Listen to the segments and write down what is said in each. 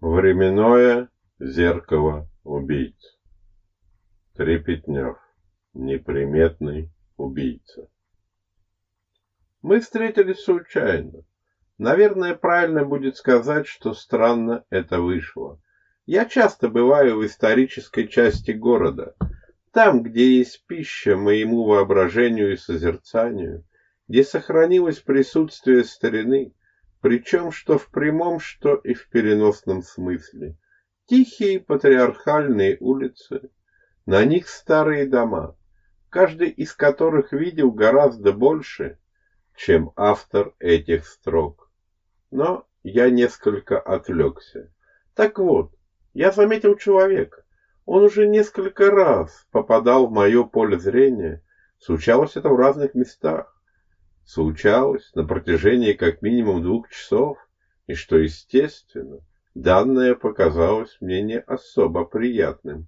Временное зеркало убийц. Трепетнев. Неприметный убийца. Мы встретились случайно. Наверное, правильно будет сказать, что странно это вышло. Я часто бываю в исторической части города, там, где есть пища моему воображению и созерцанию, где сохранилось присутствие старины, причем что в прямом, что и в переносном смысле. Тихие патриархальные улицы, на них старые дома, каждый из которых видел гораздо больше, чем автор этих строк. Но я несколько отвлекся. Так вот, я заметил человека. Он уже несколько раз попадал в мое поле зрения. Случалось это в разных местах случалось на протяжении как минимум двух часов, и что естественно, данное показалось мне не особо приятным.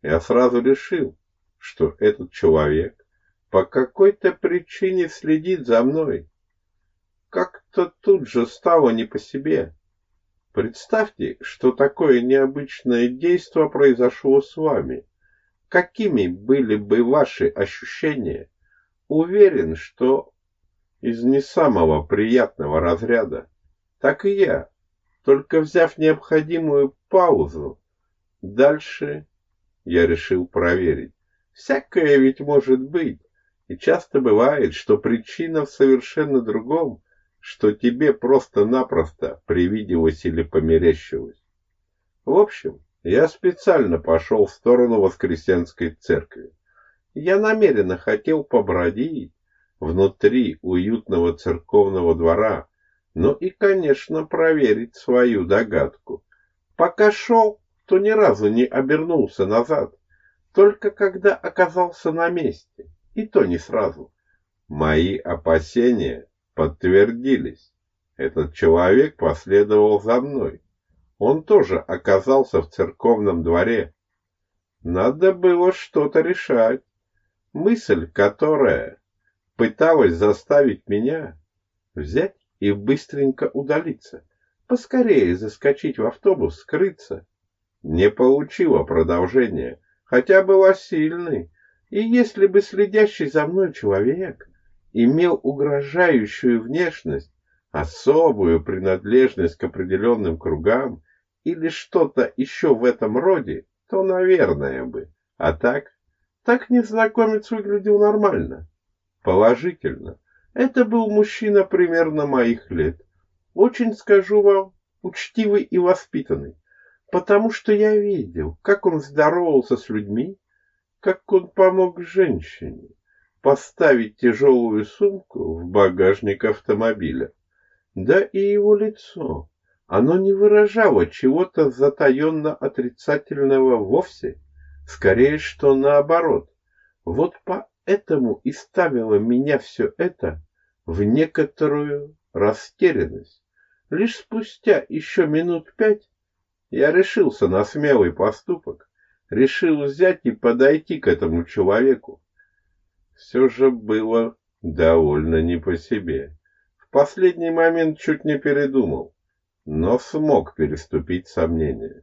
Я сразу решил, что этот человек по какой-то причине следит за мной. Как-то тут же стало не по себе. Представьте, что такое необычное действо произошло с вами. Какими были бы ваши ощущения? Уверен, что из не самого приятного разряда, так и я, только взяв необходимую паузу, дальше я решил проверить. Всякое ведь может быть, и часто бывает, что причина в совершенно другом, что тебе просто-напросто привиделось или померещилось. В общем, я специально пошел в сторону Воскресенской церкви. Я намеренно хотел побродить, внутри уютного церковного двора, но и, конечно, проверить свою догадку. Пока шел, то ни разу не обернулся назад, только когда оказался на месте, и то не сразу. Мои опасения подтвердились. Этот человек последовал за мной. Он тоже оказался в церковном дворе. Надо было что-то решать. Мысль, которая пыталась заставить меня взять и быстренько удалиться, поскорее заскочить в автобус, скрыться. Не получила продолжения, хотя была сильной, и если бы следящий за мной человек имел угрожающую внешность, особую принадлежность к определенным кругам или что-то еще в этом роде, то, наверное, бы. А так, так незнакомец выглядел нормально. Положительно. Это был мужчина примерно моих лет. Очень, скажу вам, учтивый и воспитанный. Потому что я видел, как он здоровался с людьми, как он помог женщине поставить тяжелую сумку в багажник автомобиля. Да и его лицо. Оно не выражало чего-то затаенно отрицательного вовсе. Скорее, что наоборот. Вот по этому и ставило меня все это в некоторую растерянность. Лишь спустя еще минут пять я решился на смелый поступок, решил взять и подойти к этому человеку. Все же было довольно не по себе. В последний момент чуть не передумал, но смог переступить сомнения.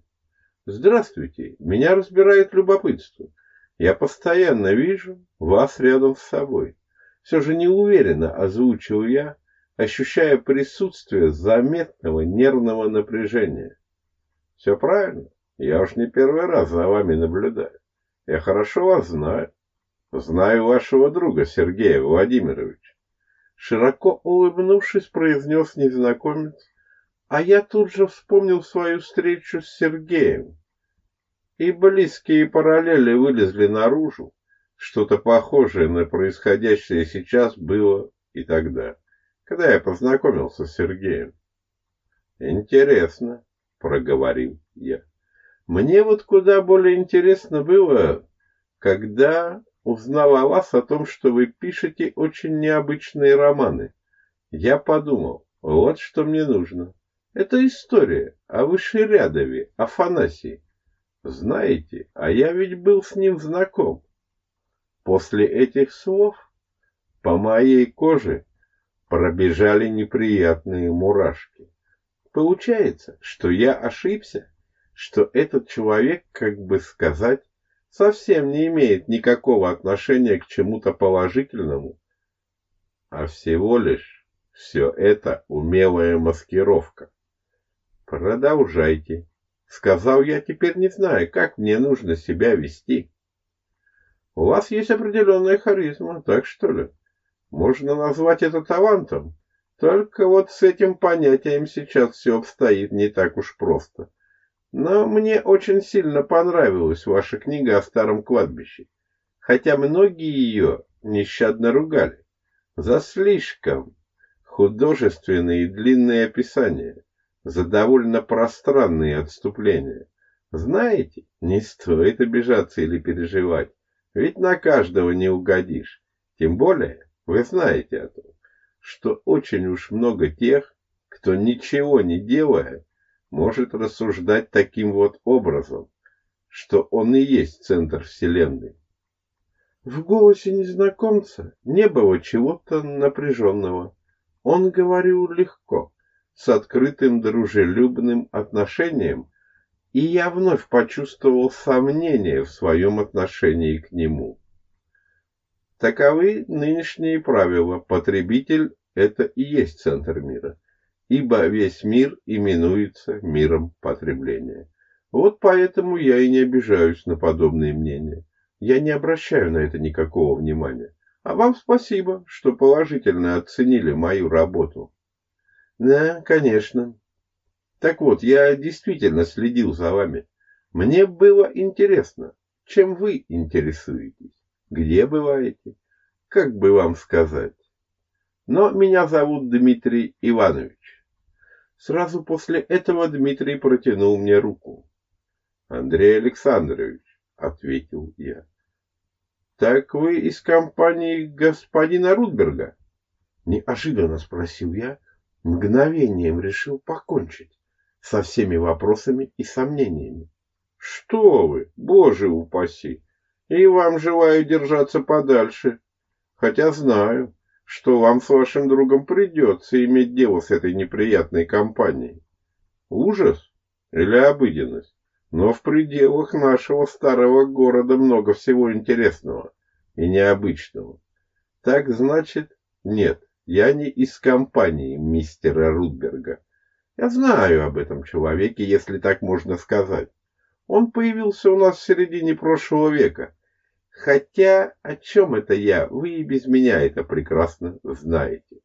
«Здравствуйте, меня разбирает любопытство. Я постоянно вижу вас рядом с собой. Все же неуверенно озвучил я, ощущая присутствие заметного нервного напряжения. Все правильно. Я уж не первый раз за вами наблюдаю. Я хорошо вас знаю. Знаю вашего друга Сергея Владимировича. Широко улыбнувшись, произнес незнакомец, а я тут же вспомнил свою встречу с Сергеем и близкие параллели вылезли наружу. Что-то похожее на происходящее сейчас было и тогда, когда я познакомился с Сергеем. «Интересно», — проговорил я. «Мне вот куда более интересно было, когда узнал о вас о том, что вы пишете очень необычные романы. Я подумал, вот что мне нужно. Это история о Вышерядове, Афанасии. Знаете, а я ведь был с ним знаком. После этих слов по моей коже пробежали неприятные мурашки. Получается, что я ошибся, что этот человек, как бы сказать, совсем не имеет никакого отношения к чему-то положительному, а всего лишь все это умелая маскировка. Продолжайте, сказал я, теперь не знаю, как мне нужно себя вести. У вас есть определенная харизма, так что ли? Можно назвать это талантом. Только вот с этим понятием сейчас все обстоит не так уж просто. Но мне очень сильно понравилась ваша книга о старом кладбище, хотя многие ее нещадно ругали за слишком художественные и длинные описания, за довольно пространные отступления. Знаете, не стоит обижаться или переживать, ведь на каждого не угодишь. Тем более, вы знаете о том, что очень уж много тех, кто ничего не делая, может рассуждать таким вот образом, что он и есть центр Вселенной. В голосе незнакомца не было чего-то напряженного. Он говорил легко, с открытым дружелюбным отношением, и я вновь почувствовал сомнение в своем отношении к нему. Таковы нынешние правила. Потребитель – это и есть центр мира, ибо весь мир именуется миром потребления. Вот поэтому я и не обижаюсь на подобные мнения. Я не обращаю на это никакого внимания. А вам спасибо, что положительно оценили мою работу. Да, конечно. Так вот, я действительно следил за вами. Мне было интересно, чем вы интересуетесь. Где бываете? Как бы вам сказать? Но меня зовут Дмитрий Иванович. Сразу после этого Дмитрий протянул мне руку. Андрей Александрович, ответил я. Так вы из компании господина Рудберга? Неожиданно спросил я, мгновением решил покончить со всеми вопросами и сомнениями. Что вы, боже упаси! И вам желаю держаться подальше. Хотя знаю, что вам с вашим другом придется иметь дело с этой неприятной компанией. Ужас или обыденность? Но в пределах нашего старого города много всего интересного и необычного. Так значит, нет, я не из компании мистера Рудберга. Я знаю об этом человеке, если так можно сказать. Он появился у нас в середине прошлого века. Хотя о чем это я, вы и без меня это прекрасно знаете.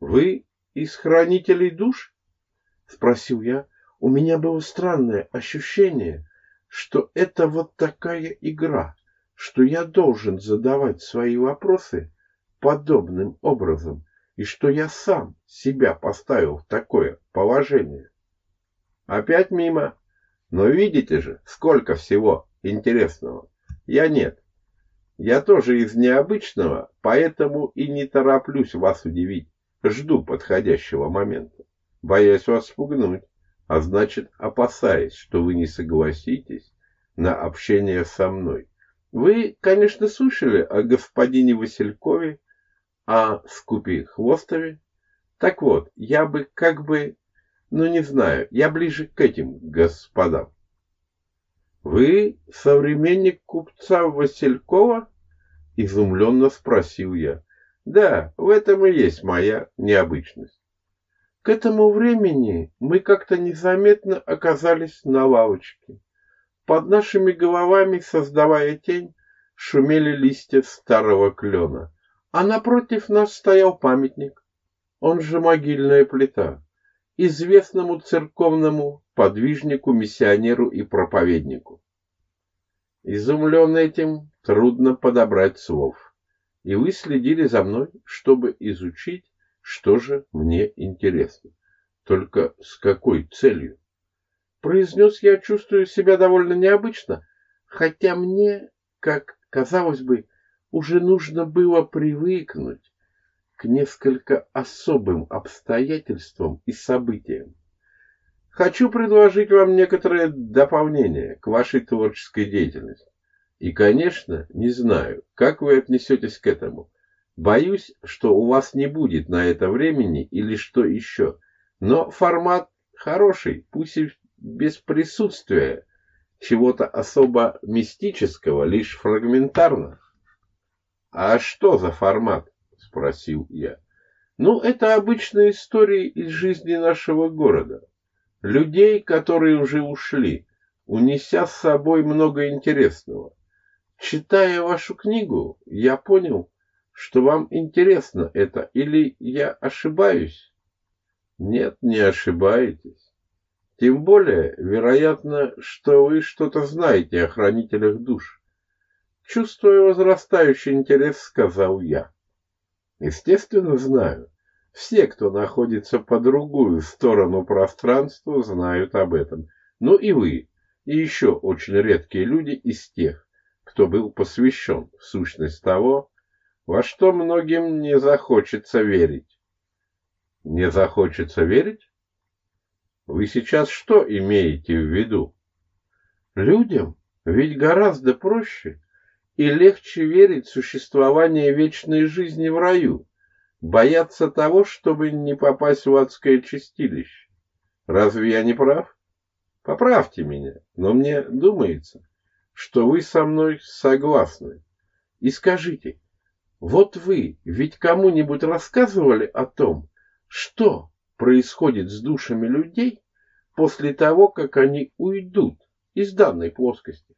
Вы из хранителей душ? Спросил я. У меня было странное ощущение, что это вот такая игра, что я должен задавать свои вопросы подобным образом, и что я сам себя поставил в такое положение. Опять мимо. Но видите же, сколько всего интересного. Я нет. Я тоже из необычного, поэтому и не тороплюсь вас удивить. Жду подходящего момента, боясь вас спугнуть, а значит опасаясь, что вы не согласитесь на общение со мной. Вы, конечно, слышали о господине Василькове, о Скупе Хвостове. Так вот, я бы как бы ну, не знаю, я ближе к этим господам. Вы современник купца Василькова? Изумленно спросил я. Да, в этом и есть моя необычность. К этому времени мы как-то незаметно оказались на лавочке. Под нашими головами, создавая тень, шумели листья старого клена, а напротив нас стоял памятник, он же могильная плита известному церковному подвижнику, миссионеру и проповеднику. Изумлен этим, трудно подобрать слов. И вы следили за мной, чтобы изучить, что же мне интересно. Только с какой целью? Произнес я, чувствую себя довольно необычно, хотя мне, как казалось бы, уже нужно было привыкнуть к несколько особым обстоятельствам и событиям. Хочу предложить вам некоторое дополнение к вашей творческой деятельности. И, конечно, не знаю, как вы отнесетесь к этому. Боюсь, что у вас не будет на это времени или что еще. Но формат хороший, пусть и без присутствия чего-то особо мистического, лишь фрагментарно. «А что за формат?» — спросил я. «Ну, это обычные истории из жизни нашего города. Людей, которые уже ушли, унеся с собой много интересного. Читая вашу книгу, я понял, что вам интересно это, или я ошибаюсь? Нет, не ошибаетесь. Тем более, вероятно, что вы что-то знаете о хранителях душ. Чувствуя возрастающий интерес, сказал я. Естественно, знаю. Все, кто находится по другую сторону пространства, знают об этом. Ну и вы, и еще очень редкие люди из тех, кто был посвящен в сущность того, во что многим не захочется верить. Не захочется верить? Вы сейчас что имеете в виду? Людям ведь гораздо проще и легче верить в существование вечной жизни в раю, бояться того, чтобы не попасть в адское чистилище. Разве я не прав? Поправьте меня, но мне думается, что вы со мной согласны. И скажите, вот вы ведь кому-нибудь рассказывали о том, что происходит с душами людей после того, как они уйдут из данной плоскости?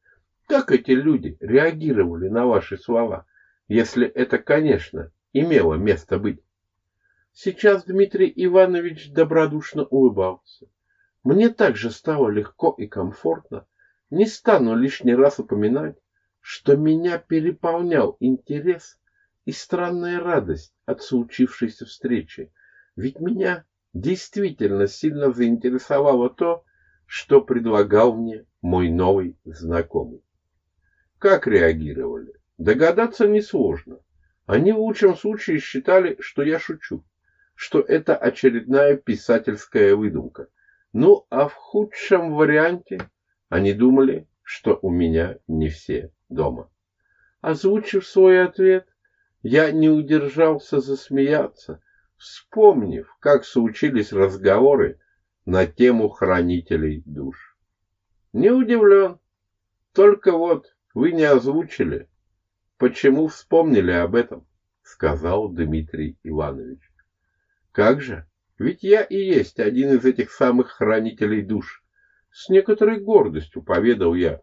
Как эти люди реагировали на ваши слова, если это, конечно, имело место быть? Сейчас Дмитрий Иванович добродушно улыбался. Мне также стало легко и комфортно. Не стану лишний раз упоминать, что меня переполнял интерес и странная радость от случившейся встречи. Ведь меня действительно сильно заинтересовало то, что предлагал мне мой новый знакомый. Как реагировали? Догадаться несложно. Они в лучшем случае считали, что я шучу, что это очередная писательская выдумка, ну, а в худшем варианте они думали, что у меня не все дома. Озвучив свой ответ, я не удержался засмеяться, вспомнив, как случились разговоры на тему хранителей душ. Не удивлен. Только вот вы не озвучили, почему вспомнили об этом, сказал Дмитрий Иванович. Как же? Ведь я и есть один из этих самых хранителей душ. С некоторой гордостью поведал я.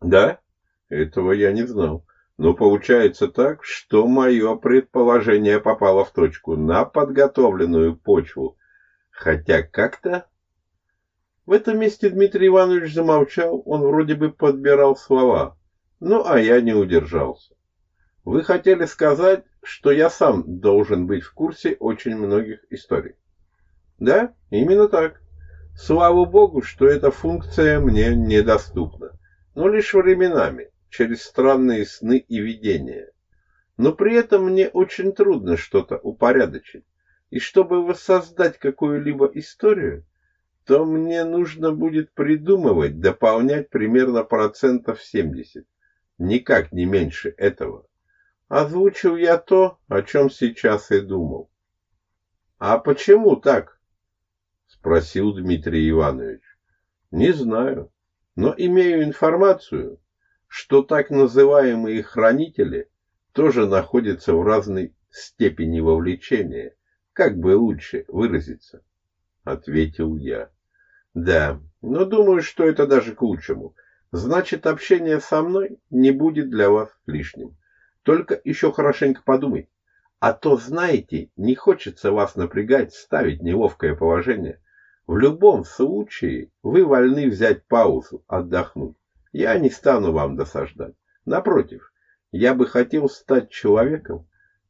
Да, этого я не знал. Но получается так, что мое предположение попало в точку на подготовленную почву. Хотя как-то... В этом месте Дмитрий Иванович замолчал, он вроде бы подбирал слова. Ну, а я не удержался. Вы хотели сказать, что я сам должен быть в курсе очень многих историй. Да, именно так. Слава богу, что эта функция мне недоступна, но лишь временами, через странные сны и видения. Но при этом мне очень трудно что-то упорядочить. И чтобы воссоздать какую-либо историю, то мне нужно будет придумывать, дополнять примерно процентов 70. Никак не меньше этого. Озвучил я то, о чем сейчас и думал. А почему так? спросил Дмитрий Иванович. Не знаю, но имею информацию, что так называемые хранители тоже находятся в разной степени вовлечения. Как бы лучше выразиться? Ответил я. Да, но думаю, что это даже к лучшему. Значит, общение со мной не будет для вас лишним. Только еще хорошенько подумай. А то, знаете, не хочется вас напрягать, ставить неловкое положение. В любом случае вы вольны взять паузу, отдохнуть. Я не стану вам досаждать. Напротив, я бы хотел стать человеком,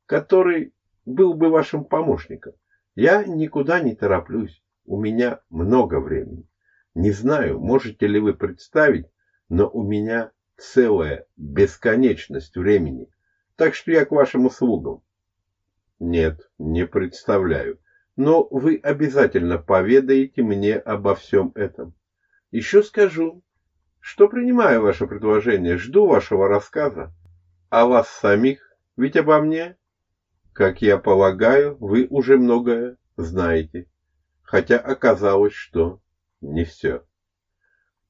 который был бы вашим помощником. Я никуда не тороплюсь. У меня много времени. Не знаю, можете ли вы представить, но у меня целая бесконечность времени. Так что я к вашим услугам. Нет, не представляю но вы обязательно поведаете мне обо всем этом. Еще скажу, что принимаю ваше предложение, жду вашего рассказа. О вас самих, ведь обо мне, как я полагаю, вы уже многое знаете. хотя оказалось, что не все.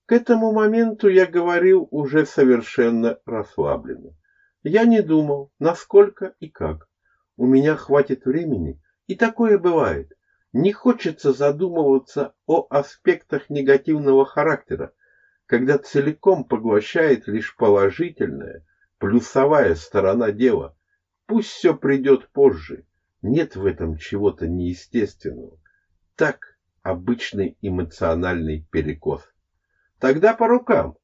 К этому моменту я говорил уже совершенно расслабленно. Я не думал, насколько и как. У меня хватит времени, и такое бывает. Не хочется задумываться о аспектах негативного характера, когда целиком поглощает лишь положительная, плюсовая сторона дела. Пусть все придет позже. Нет в этом чего-то неестественного. Так обычный эмоциональный перекос. Тогда по рукам.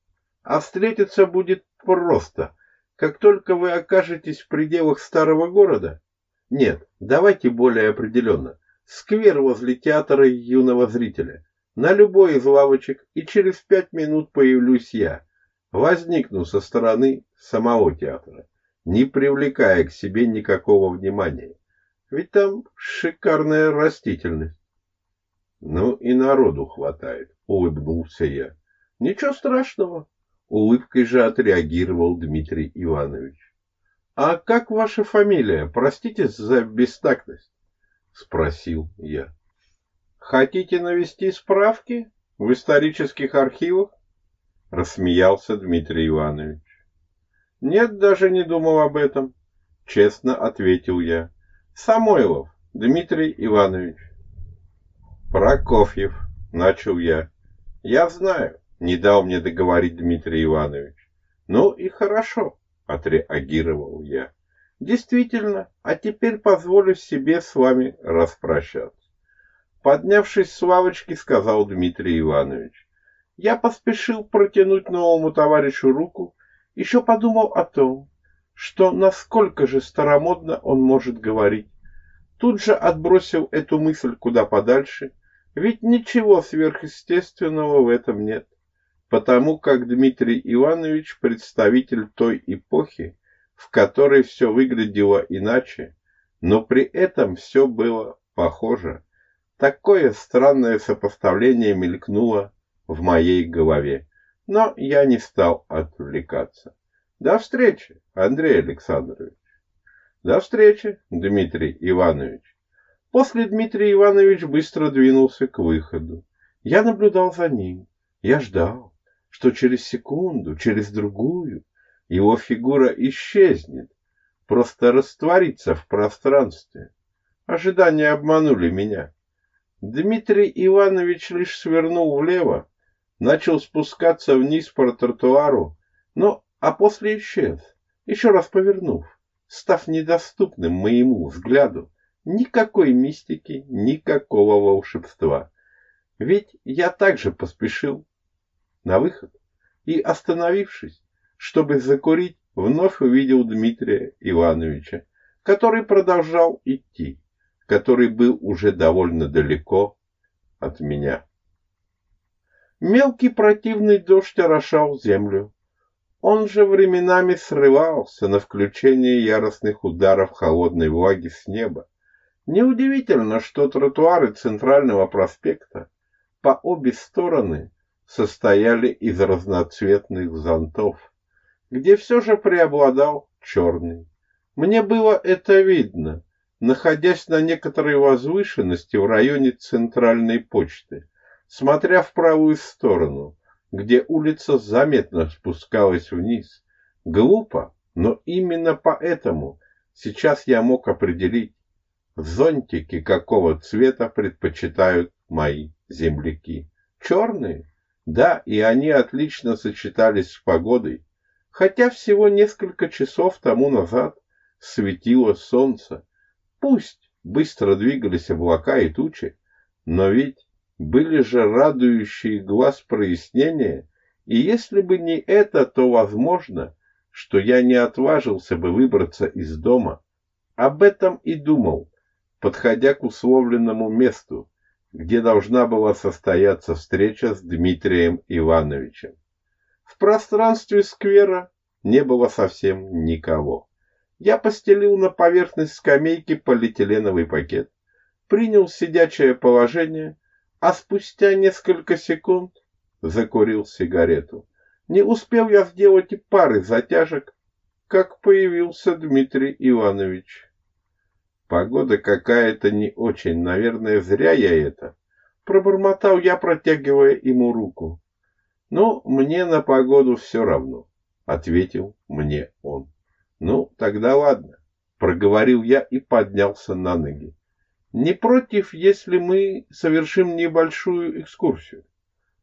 А встретиться будет просто. Как только вы окажетесь в пределах старого города. Нет, давайте более определенно. Сквер возле театра юного зрителя. На любой из лавочек, и через пять минут появлюсь я. Возникну со стороны самого театра, не привлекая к себе никакого внимания. Ведь там шикарная растительность. Ну и народу хватает, улыбнулся я. Ничего страшного, улыбкой же отреагировал Дмитрий Иванович. А как ваша фамилия? Простите за бестактность, спросил я. Хотите навести справки в исторических архивах? Рассмеялся Дмитрий Иванович. Нет, даже не думал об этом, честно ответил я. Самойлов Дмитрий Иванович. Прокофьев, начал я. Я знаю, не дал мне договорить Дмитрий Иванович. Ну и хорошо, отреагировал я. Действительно, а теперь позволю себе с вами распрощаться. Поднявшись с лавочки, сказал Дмитрий Иванович. Я поспешил протянуть новому товарищу руку, еще подумал о том, что насколько же старомодно он может говорить. Тут же отбросил эту мысль куда подальше, ведь ничего сверхъестественного в этом нет, потому как Дмитрий Иванович представитель той эпохи, в которой все выглядело иначе, но при этом все было похоже. Такое странное сопоставление мелькнуло в моей голове, но я не стал отвлекаться. До встречи, Андрей Александрович. До встречи, Дмитрий Иванович. После Дмитрий Иванович быстро двинулся к выходу. Я наблюдал за ним. Я ждал, что через секунду, через другую его фигура исчезнет, просто растворится в пространстве. Ожидания обманули меня. Дмитрий Иванович лишь свернул влево, начал спускаться вниз по тротуару, но а после исчез, еще раз повернув, став недоступным моему взгляду. Никакой мистики, никакого волшебства. Ведь я также поспешил на выход и, остановившись, чтобы закурить, вновь увидел Дмитрия Ивановича, который продолжал идти, который был уже довольно далеко от меня. Мелкий противный дождь орошал землю, он же временами срывался на включение яростных ударов холодной влаги с неба. Неудивительно, что тротуары Центрального проспекта по обе стороны состояли из разноцветных зонтов, где все же преобладал черный. Мне было это видно, находясь на некоторой возвышенности в районе Центральной почты, смотря в правую сторону – где улица заметно спускалась вниз. Глупо, но именно поэтому сейчас я мог определить, зонтики какого цвета предпочитают мои земляки. Черные? Да, и они отлично сочетались с погодой, хотя всего несколько часов тому назад светило солнце. Пусть быстро двигались облака и тучи, но ведь были же радующие глаз прояснения, и если бы не это, то возможно, что я не отважился бы выбраться из дома. Об этом и думал, подходя к условленному месту, где должна была состояться встреча с Дмитрием Ивановичем. В пространстве сквера не было совсем никого. Я постелил на поверхность скамейки полиэтиленовый пакет, принял сидячее положение а спустя несколько секунд закурил сигарету. Не успел я сделать и пары затяжек, как появился Дмитрий Иванович. Погода какая-то не очень, наверное, зря я это. Пробормотал я, протягивая ему руку. Ну, мне на погоду все равно, ответил мне он. Ну, тогда ладно, проговорил я и поднялся на ноги. Не против, если мы совершим небольшую экскурсию?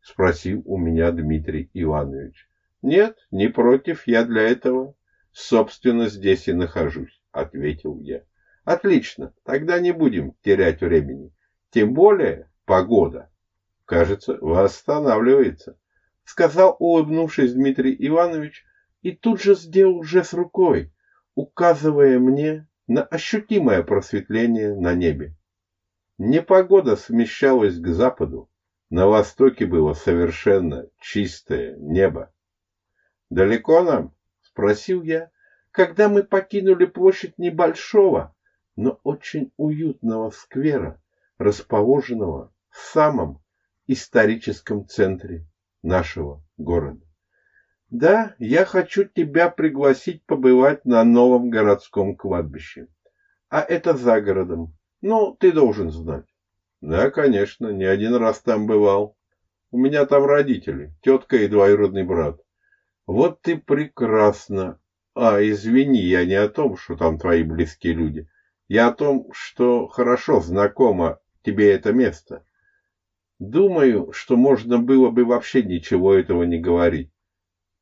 Спросил у меня Дмитрий Иванович. Нет, не против, я для этого, собственно, здесь и нахожусь, ответил я. Отлично, тогда не будем терять времени. Тем более погода, кажется, восстанавливается, сказал, улыбнувшись Дмитрий Иванович, и тут же сделал жест рукой, указывая мне на ощутимое просветление на небе. Непогода смещалась к западу, на востоке было совершенно чистое небо. «Далеко нам?» — спросил я, когда мы покинули площадь небольшого, но очень уютного сквера, расположенного в самом историческом центре нашего города. Да, я хочу тебя пригласить побывать на новом городском кладбище. А это за городом. Ну, ты должен знать. Да, конечно, не один раз там бывал. У меня там родители, тетка и двоюродный брат. Вот ты прекрасно. А, извини, я не о том, что там твои близкие люди. Я о том, что хорошо знакомо тебе это место. Думаю, что можно было бы вообще ничего этого не говорить.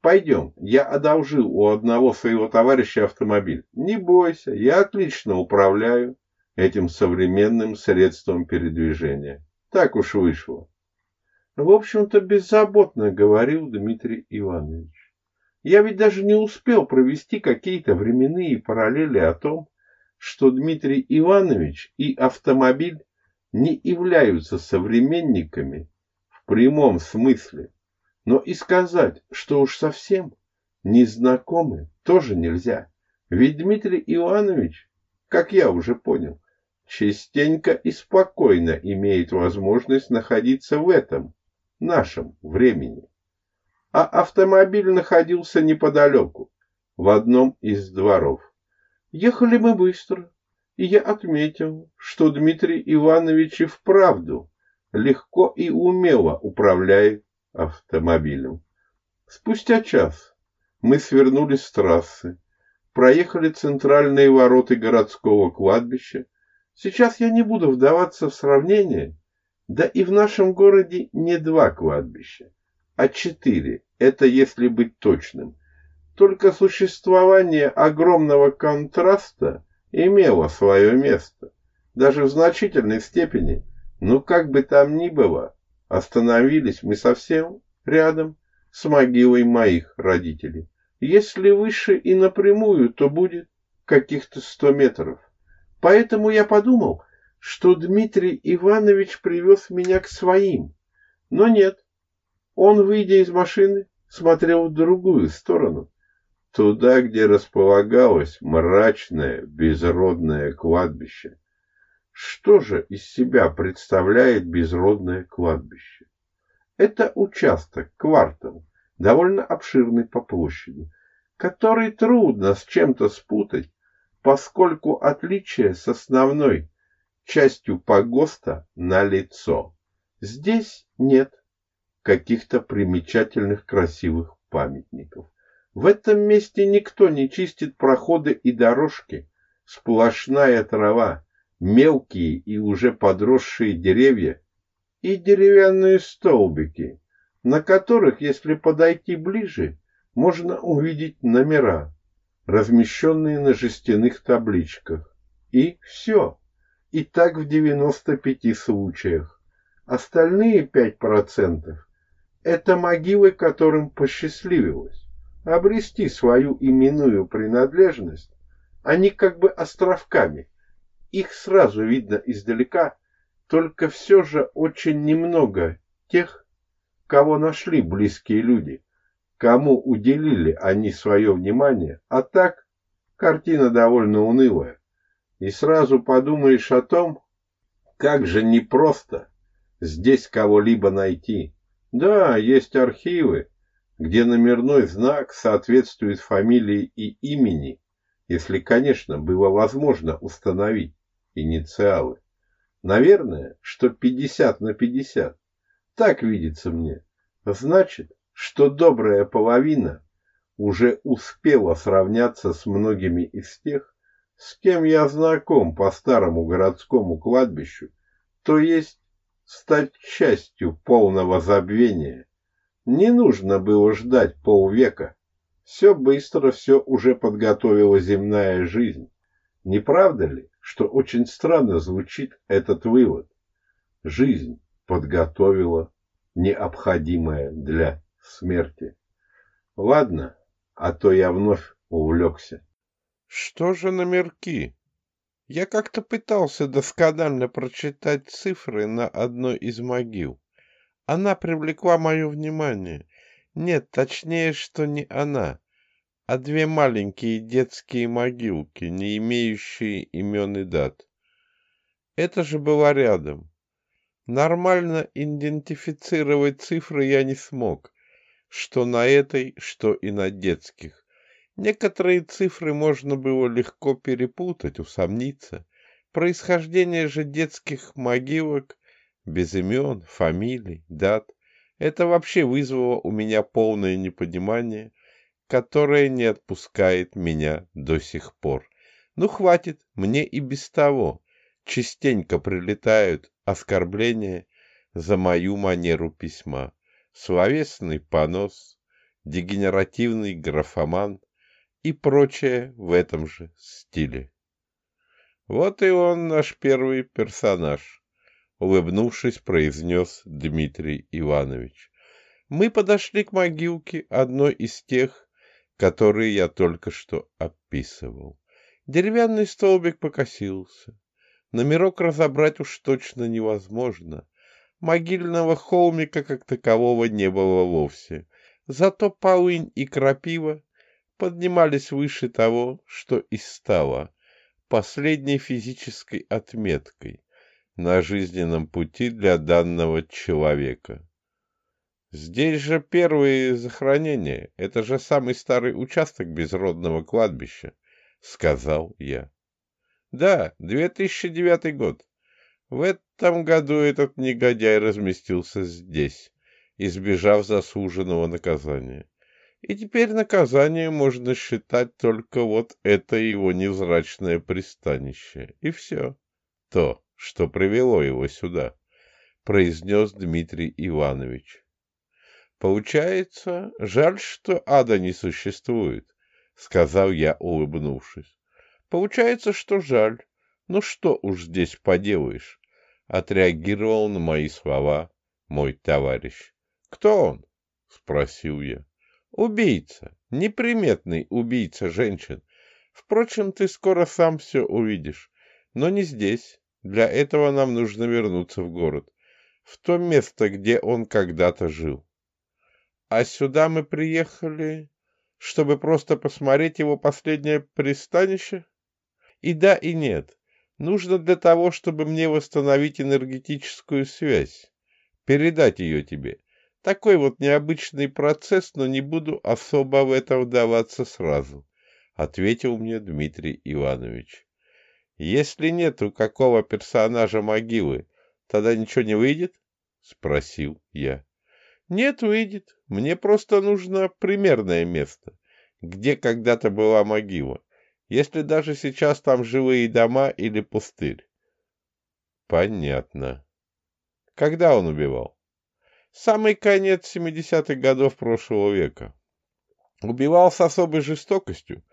Пойдем, я одолжил у одного своего товарища автомобиль. Не бойся, я отлично управляю этим современным средством передвижения. Так уж вышло. В общем-то, беззаботно говорил Дмитрий Иванович. Я ведь даже не успел провести какие-то временные параллели о том, что Дмитрий Иванович и автомобиль не являются современниками в прямом смысле. Но и сказать, что уж совсем незнакомы, тоже нельзя. Ведь Дмитрий Иванович, как я уже понял, частенько и спокойно имеет возможность находиться в этом, нашем времени. А автомобиль находился неподалеку, в одном из дворов. Ехали мы быстро, и я отметил, что Дмитрий Иванович и вправду легко и умело управляет автомобилем. Спустя час мы свернули с трассы, проехали центральные ворота городского кладбища. Сейчас я не буду вдаваться в сравнение, да и в нашем городе не два кладбища, а четыре, это если быть точным. Только существование огромного контраста имело свое место, даже в значительной степени, но как бы там ни было, Остановились мы совсем рядом с могилой моих родителей. Если выше и напрямую, то будет каких-то сто метров. Поэтому я подумал, что Дмитрий Иванович привез меня к своим. Но нет. Он, выйдя из машины, смотрел в другую сторону. Туда, где располагалось мрачное, безродное кладбище. Что же из себя представляет безродное кладбище? Это участок, квартал, довольно обширный по площади, который трудно с чем-то спутать, поскольку отличие с основной частью погоста налицо. Здесь нет каких-то примечательных красивых памятников. В этом месте никто не чистит проходы и дорожки, сплошная трава, мелкие и уже подросшие деревья и деревянные столбики, на которых, если подойти ближе, можно увидеть номера, размещенные на жестяных табличках. И все. И так в 95 случаях. Остальные 5% – это могилы, которым посчастливилось обрести свою именную принадлежность, они как бы островками – их сразу видно издалека, только все же очень немного тех, кого нашли близкие люди, кому уделили они свое внимание, а так картина довольно унылая. И сразу подумаешь о том, как же непросто здесь кого-либо найти. Да, есть архивы, где номерной знак соответствует фамилии и имени, если, конечно, было возможно установить инициалы. Наверное, что 50 на 50. Так видится мне. Значит, что добрая половина уже успела сравняться с многими из тех, с кем я знаком по старому городскому кладбищу, то есть стать частью полного забвения. Не нужно было ждать полвека. Все быстро, все уже подготовила земная жизнь. Не правда ли, что очень странно звучит этот вывод? Жизнь подготовила необходимое для смерти. Ладно, а то я вновь увлекся. Что же номерки? Я как-то пытался досконально прочитать цифры на одной из могил. Она привлекла мое внимание. Нет, точнее, что не она, а две маленькие детские могилки, не имеющие имен и дат. Это же было рядом. Нормально идентифицировать цифры я не смог, что на этой, что и на детских. Некоторые цифры можно было легко перепутать, усомниться. Происхождение же детских могилок без имен, фамилий, дат — это вообще вызвало у меня полное непонимание, которое не отпускает меня до сих пор. Ну, хватит, мне и без того частенько прилетают оскорбления за мою манеру письма. Словесный понос, дегенеративный графоман и прочее в этом же стиле. Вот и он наш первый персонаж, улыбнувшись, произнес Дмитрий Иванович. Мы подошли к могилке одной из тех, которые я только что описывал. Деревянный столбик покосился. Номерок разобрать уж точно невозможно. Могильного холмика как такового не было вовсе. Зато полынь и крапива поднимались выше того, что и стало последней физической отметкой на жизненном пути для данного человека. Здесь же первые захоронения. Это же самый старый участок безродного кладбища, — сказал я. Да, 2009 год. В этом году этот негодяй разместился здесь, избежав заслуженного наказания. И теперь наказание можно считать только вот это его невзрачное пристанище. И все. То, что привело его сюда, произнес Дмитрий Иванович. Получается, жаль, что ада не существует, сказал я, улыбнувшись. Получается, что жаль. Ну что уж здесь поделаешь? Отреагировал на мои слова мой товарищ. Кто он? Спросил я. Убийца. Неприметный убийца женщин. Впрочем, ты скоро сам все увидишь. Но не здесь. Для этого нам нужно вернуться в город. В то место, где он когда-то жил. А сюда мы приехали, чтобы просто посмотреть его последнее пристанище? И да, и нет. Нужно для того, чтобы мне восстановить энергетическую связь. Передать ее тебе. Такой вот необычный процесс, но не буду особо в это вдаваться сразу, — ответил мне Дмитрий Иванович. Если нету какого персонажа могилы, тогда ничего не выйдет? — спросил я. Нет, выйдет. Мне просто нужно примерное место, где когда-то была могила если даже сейчас там живые дома или пустырь. Понятно. Когда он убивал? Самый конец 70-х годов прошлого века. Убивал с особой жестокостью.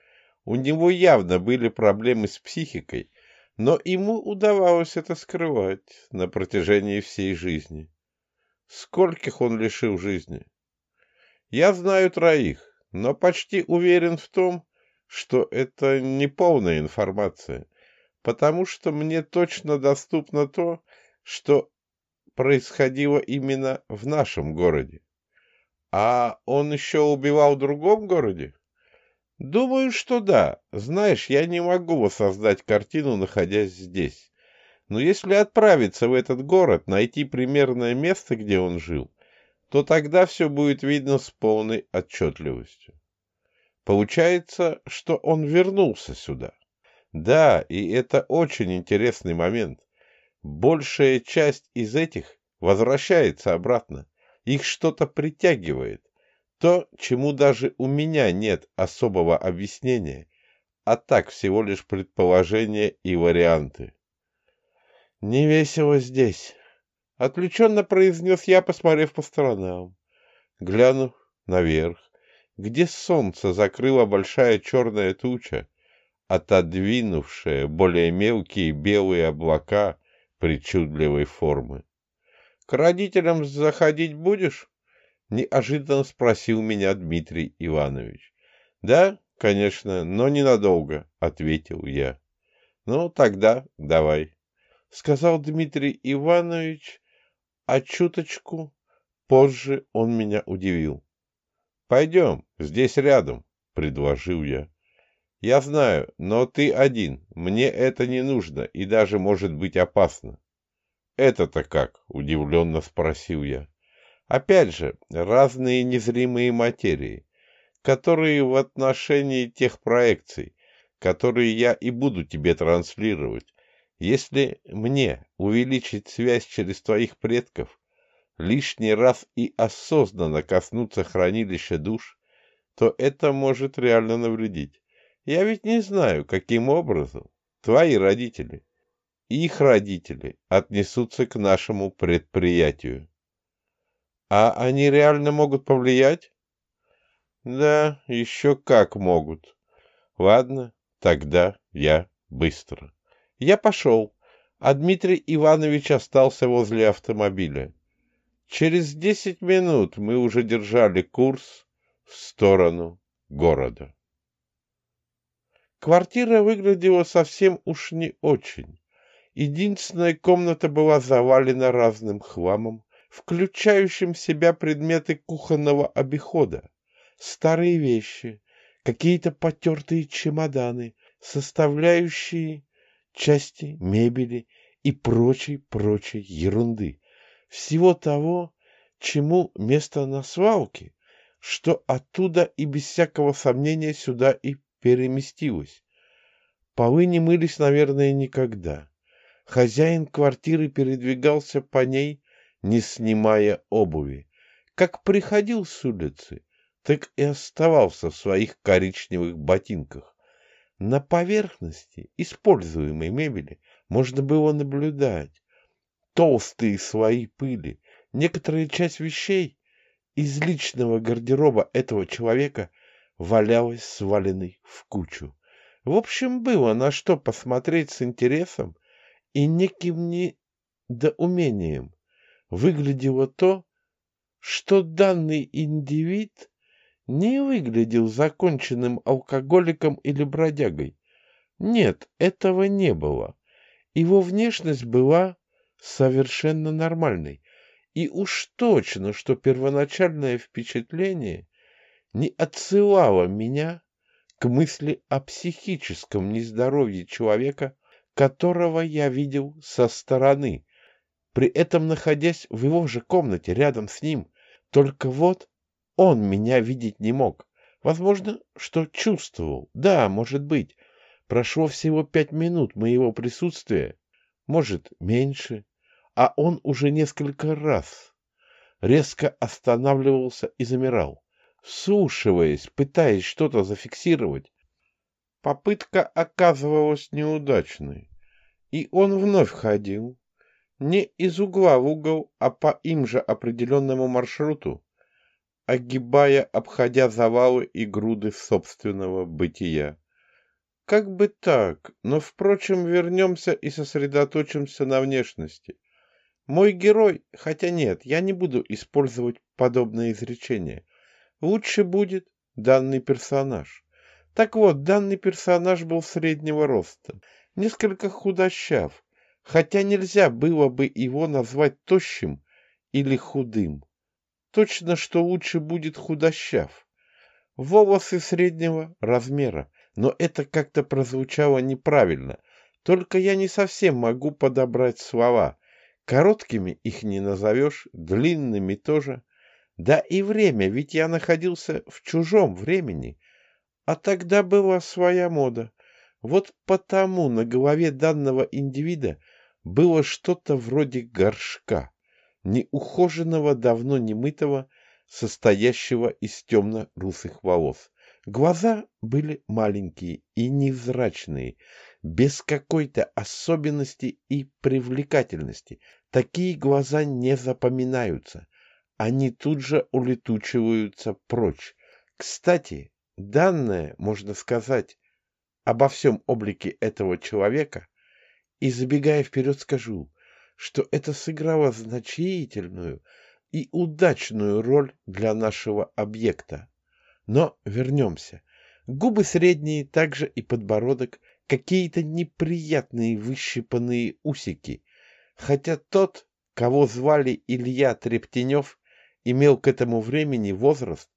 У него явно были проблемы с психикой, но ему удавалось это скрывать на протяжении всей жизни. Скольких он лишил жизни? Я знаю троих, но почти уверен в том, что это не полная информация, потому что мне точно доступно то, что происходило именно в нашем городе. А он еще убивал в другом городе? Думаю, что да. Знаешь, я не могу воссоздать картину, находясь здесь. Но если отправиться в этот город, найти примерное место, где он жил, то тогда все будет видно с полной отчетливостью. Получается, что он вернулся сюда. Да, и это очень интересный момент. большая часть из этих возвращается обратно. Их что-то притягивает. То, чему даже у меня нет особого объяснения, а так всего лишь предположения и варианты. «Не весело здесь», — отвлеченно произнес я, посмотрев по сторонам. Глянув наверх, где солнце закрыла большая черная туча, отодвинувшая более мелкие белые облака причудливой формы. — К родителям заходить будешь? — неожиданно спросил меня Дмитрий Иванович. — Да, конечно, но ненадолго, — ответил я. — Ну, тогда давай, — сказал Дмитрий Иванович, а чуточку позже он меня удивил. «Пойдем, здесь рядом», — предложил я. «Я знаю, но ты один. Мне это не нужно и даже может быть опасно». «Это-то как?» — удивленно спросил я. «Опять же, разные незримые материи, которые в отношении тех проекций, которые я и буду тебе транслировать. Если мне увеличить связь через твоих предков, лишний раз и осознанно коснуться хранилища душ, то это может реально навредить. Я ведь не знаю, каким образом твои родители, их родители отнесутся к нашему предприятию. А они реально могут повлиять? Да, еще как могут. Ладно, тогда я быстро. Я пошел, а Дмитрий Иванович остался возле автомобиля. Через десять минут мы уже держали курс в сторону города. Квартира выглядела совсем уж не очень. Единственная комната была завалена разным хламом, включающим в себя предметы кухонного обихода, старые вещи, какие-то потертые чемоданы, составляющие части мебели и прочей-прочей ерунды, всего того, чему место на свалке, что оттуда и без всякого сомнения сюда и переместилось. Полы не мылись, наверное, никогда. Хозяин квартиры передвигался по ней, не снимая обуви. Как приходил с улицы, так и оставался в своих коричневых ботинках. На поверхности используемой мебели можно было наблюдать, толстые слои пыли. Некоторая часть вещей из личного гардероба этого человека валялась сваленной в кучу. В общем, было на что посмотреть с интересом и неким недоумением. Выглядело то, что данный индивид не выглядел законченным алкоголиком или бродягой. Нет, этого не было. Его внешность была совершенно нормальной. И уж точно, что первоначальное впечатление не отсылало меня к мысли о психическом нездоровье человека, которого я видел со стороны, при этом находясь в его же комнате рядом с ним. Только вот он меня видеть не мог. Возможно, что чувствовал. Да, может быть. Прошло всего пять минут моего присутствия. Может, меньше а он уже несколько раз резко останавливался и замирал, вслушиваясь, пытаясь что-то зафиксировать. Попытка оказывалась неудачной, и он вновь ходил, не из угла в угол, а по им же определенному маршруту, огибая, обходя завалы и груды собственного бытия. Как бы так, но, впрочем, вернемся и сосредоточимся на внешности. Мой герой, хотя нет, я не буду использовать подобное изречение. Лучше будет данный персонаж. Так вот, данный персонаж был среднего роста, несколько худощав, хотя нельзя было бы его назвать тощим или худым. Точно, что лучше будет худощав. Волосы среднего размера, но это как-то прозвучало неправильно. Только я не совсем могу подобрать слова. Короткими их не назовешь, длинными тоже. Да и время, ведь я находился в чужом времени. А тогда была своя мода. Вот потому на голове данного индивида было что-то вроде горшка, неухоженного, давно не мытого, состоящего из темно-русых волос. Глаза были маленькие и невзрачные, без какой-то особенности и привлекательности. Такие глаза не запоминаются. Они тут же улетучиваются прочь. Кстати, данное, можно сказать, обо всем облике этого человека, и забегая вперед скажу, что это сыграло значительную и удачную роль для нашего объекта. Но вернемся. Губы средние, также и подбородок, какие-то неприятные выщипанные усики, хотя тот, кого звали Илья Трептенев, имел к этому времени возраст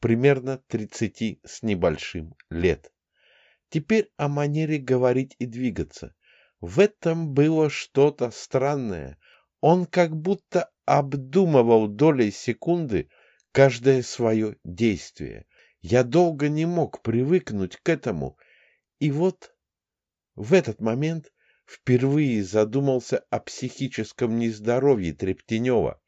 примерно 30 с небольшим лет. Теперь о манере говорить и двигаться. В этом было что-то странное. Он как будто обдумывал долей секунды каждое свое действие. Я долго не мог привыкнуть к этому, и вот в этот момент впервые задумался о психическом нездоровье Трептенева.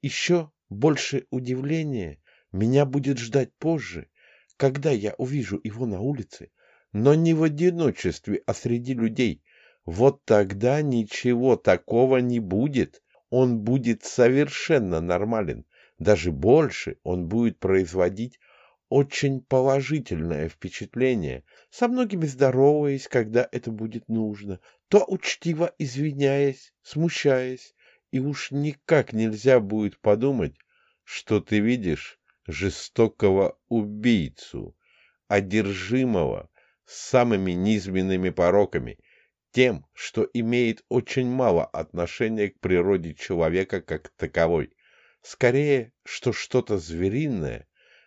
Еще больше удивления меня будет ждать позже, когда я увижу его на улице, но не в одиночестве, а среди людей, вот тогда ничего такого не будет. Он будет совершенно нормален. Даже больше он будет производить очень положительное впечатление, со многими здороваясь, когда это будет нужно, то учтиво извиняясь, смущаясь, и уж никак нельзя будет подумать, что ты видишь жестокого убийцу, одержимого самыми низменными пороками – тем, что имеет очень мало отношения к природе человека как таковой. Скорее, что что-то звериное,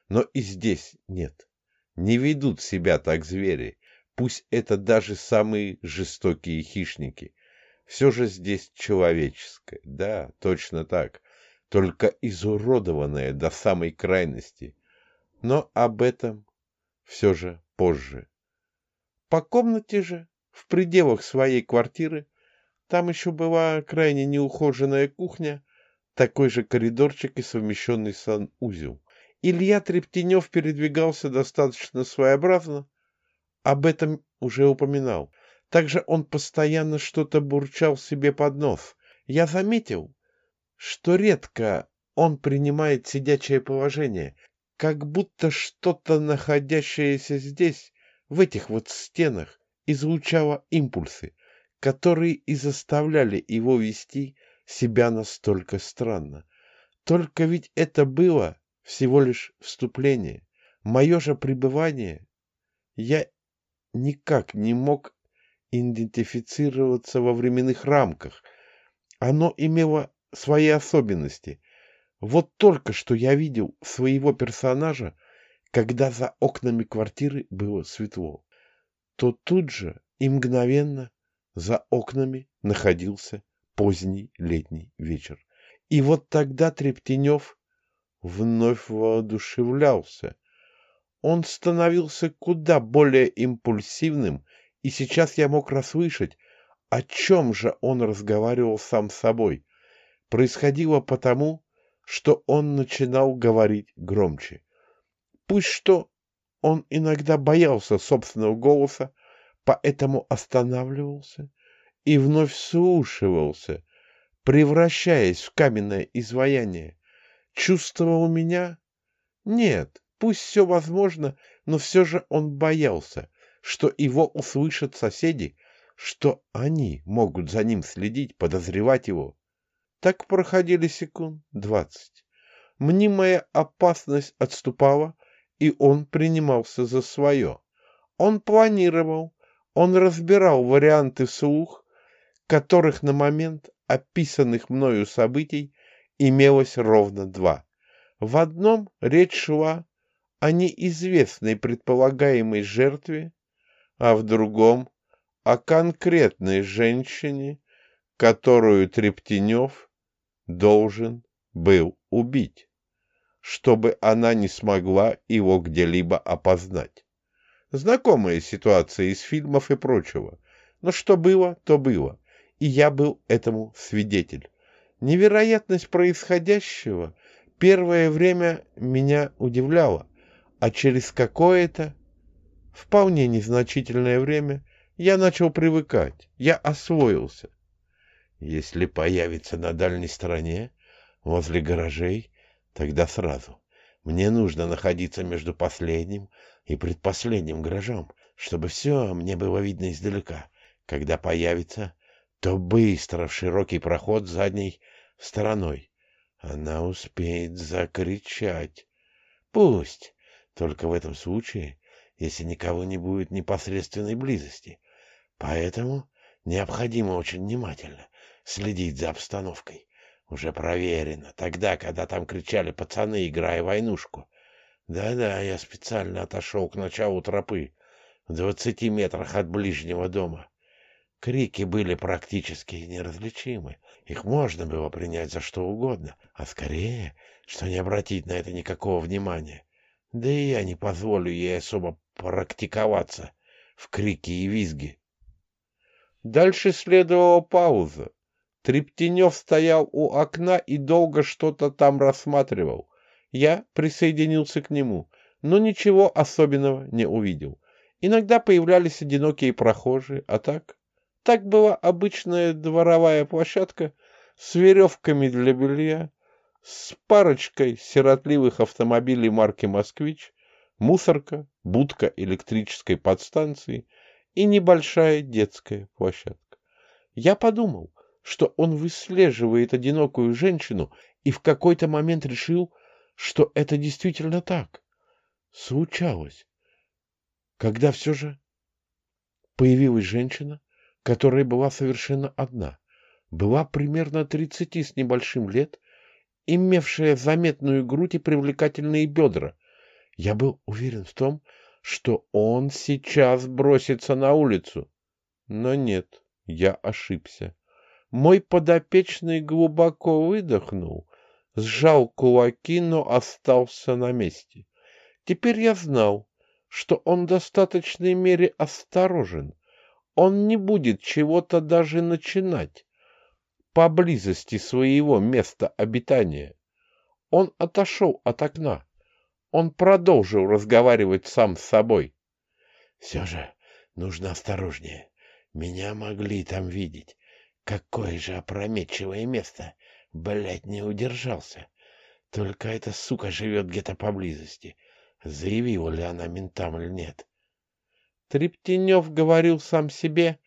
но и здесь нет. Не ведут себя так звери, пусть это даже самые жестокие хищники. Все же здесь человеческое, да, точно так, только изуродованное до самой крайности. Но об этом все же позже. По комнате же в пределах своей квартиры. Там еще была крайне неухоженная кухня, такой же коридорчик и совмещенный санузел. Илья Трептенев передвигался достаточно своеобразно, об этом уже упоминал. Также он постоянно что-то бурчал себе под нос. Я заметил, что редко он принимает сидячее положение, как будто что-то, находящееся здесь, в этих вот стенах, излучала импульсы, которые и заставляли его вести себя настолько странно. Только ведь это было всего лишь вступление. Мое же пребывание я никак не мог идентифицироваться во временных рамках. Оно имело свои особенности. Вот только что я видел своего персонажа, когда за окнами квартиры было светло то тут же и мгновенно за окнами находился поздний летний вечер. И вот тогда Трептенев вновь воодушевлялся. Он становился куда более импульсивным, и сейчас я мог расслышать, о чем же он разговаривал сам с собой. Происходило потому, что он начинал говорить громче. Пусть что он иногда боялся собственного голоса, поэтому останавливался и вновь слушивался, превращаясь в каменное изваяние. Чувствовал меня? Нет, пусть все возможно, но все же он боялся, что его услышат соседи, что они могут за ним следить, подозревать его. Так проходили секунд двадцать. Мнимая опасность отступала, и он принимался за свое. Он планировал, он разбирал варианты вслух, которых на момент описанных мною событий имелось ровно два. В одном речь шла о неизвестной предполагаемой жертве, а в другом — о конкретной женщине, которую Трептенев должен был убить чтобы она не смогла его где-либо опознать. Знакомая ситуация из фильмов и прочего. Но что было, то было. и я был этому свидетель. Невероятность происходящего первое время меня удивляла, а через какое-то, вполне незначительное время, я начал привыкать, я освоился. Если появится на дальней стороне, возле гаражей, тогда сразу. Мне нужно находиться между последним и предпоследним гаражом, чтобы все мне было видно издалека. Когда появится, то быстро в широкий проход задней стороной. Она успеет закричать. Пусть, только в этом случае, если никого не будет непосредственной близости. Поэтому необходимо очень внимательно следить за обстановкой. Уже проверено. Тогда, когда там кричали пацаны, играя войнушку. Да-да, я специально отошел к началу тропы, в двадцати метрах от ближнего дома. Крики были практически неразличимы. Их можно было принять за что угодно, а скорее, что не обратить на это никакого внимания. Да и я не позволю ей особо практиковаться в крике и визге. Дальше следовала пауза. Трептенев стоял у окна и долго что-то там рассматривал. Я присоединился к нему, но ничего особенного не увидел. Иногда появлялись одинокие прохожие, а так так была обычная дворовая площадка с веревками для белья, с парочкой сиротливых автомобилей марки «Москвич», мусорка, будка электрической подстанции и небольшая детская площадка. Я подумал, что он выслеживает одинокую женщину и в какой-то момент решил, что это действительно так. Случалось. Когда все же появилась женщина, которая была совершенно одна, была примерно тридцати с небольшим лет, имевшая заметную грудь и привлекательные бедра. Я был уверен в том, что он сейчас бросится на улицу. Но нет, я ошибся. Мой подопечный глубоко выдохнул, сжал кулаки, но остался на месте. Теперь я знал, что он в достаточной мере осторожен, он не будет чего-то даже начинать поблизости своего места обитания. Он отошел от окна. Он продолжил разговаривать сам с собой. Все же нужно осторожнее. Меня могли там видеть. Какое же опрометчивое место. Блять, не удержался. Только эта сука живет где-то поблизости. Заявила ли она ментам или нет. Трептенев говорил сам себе,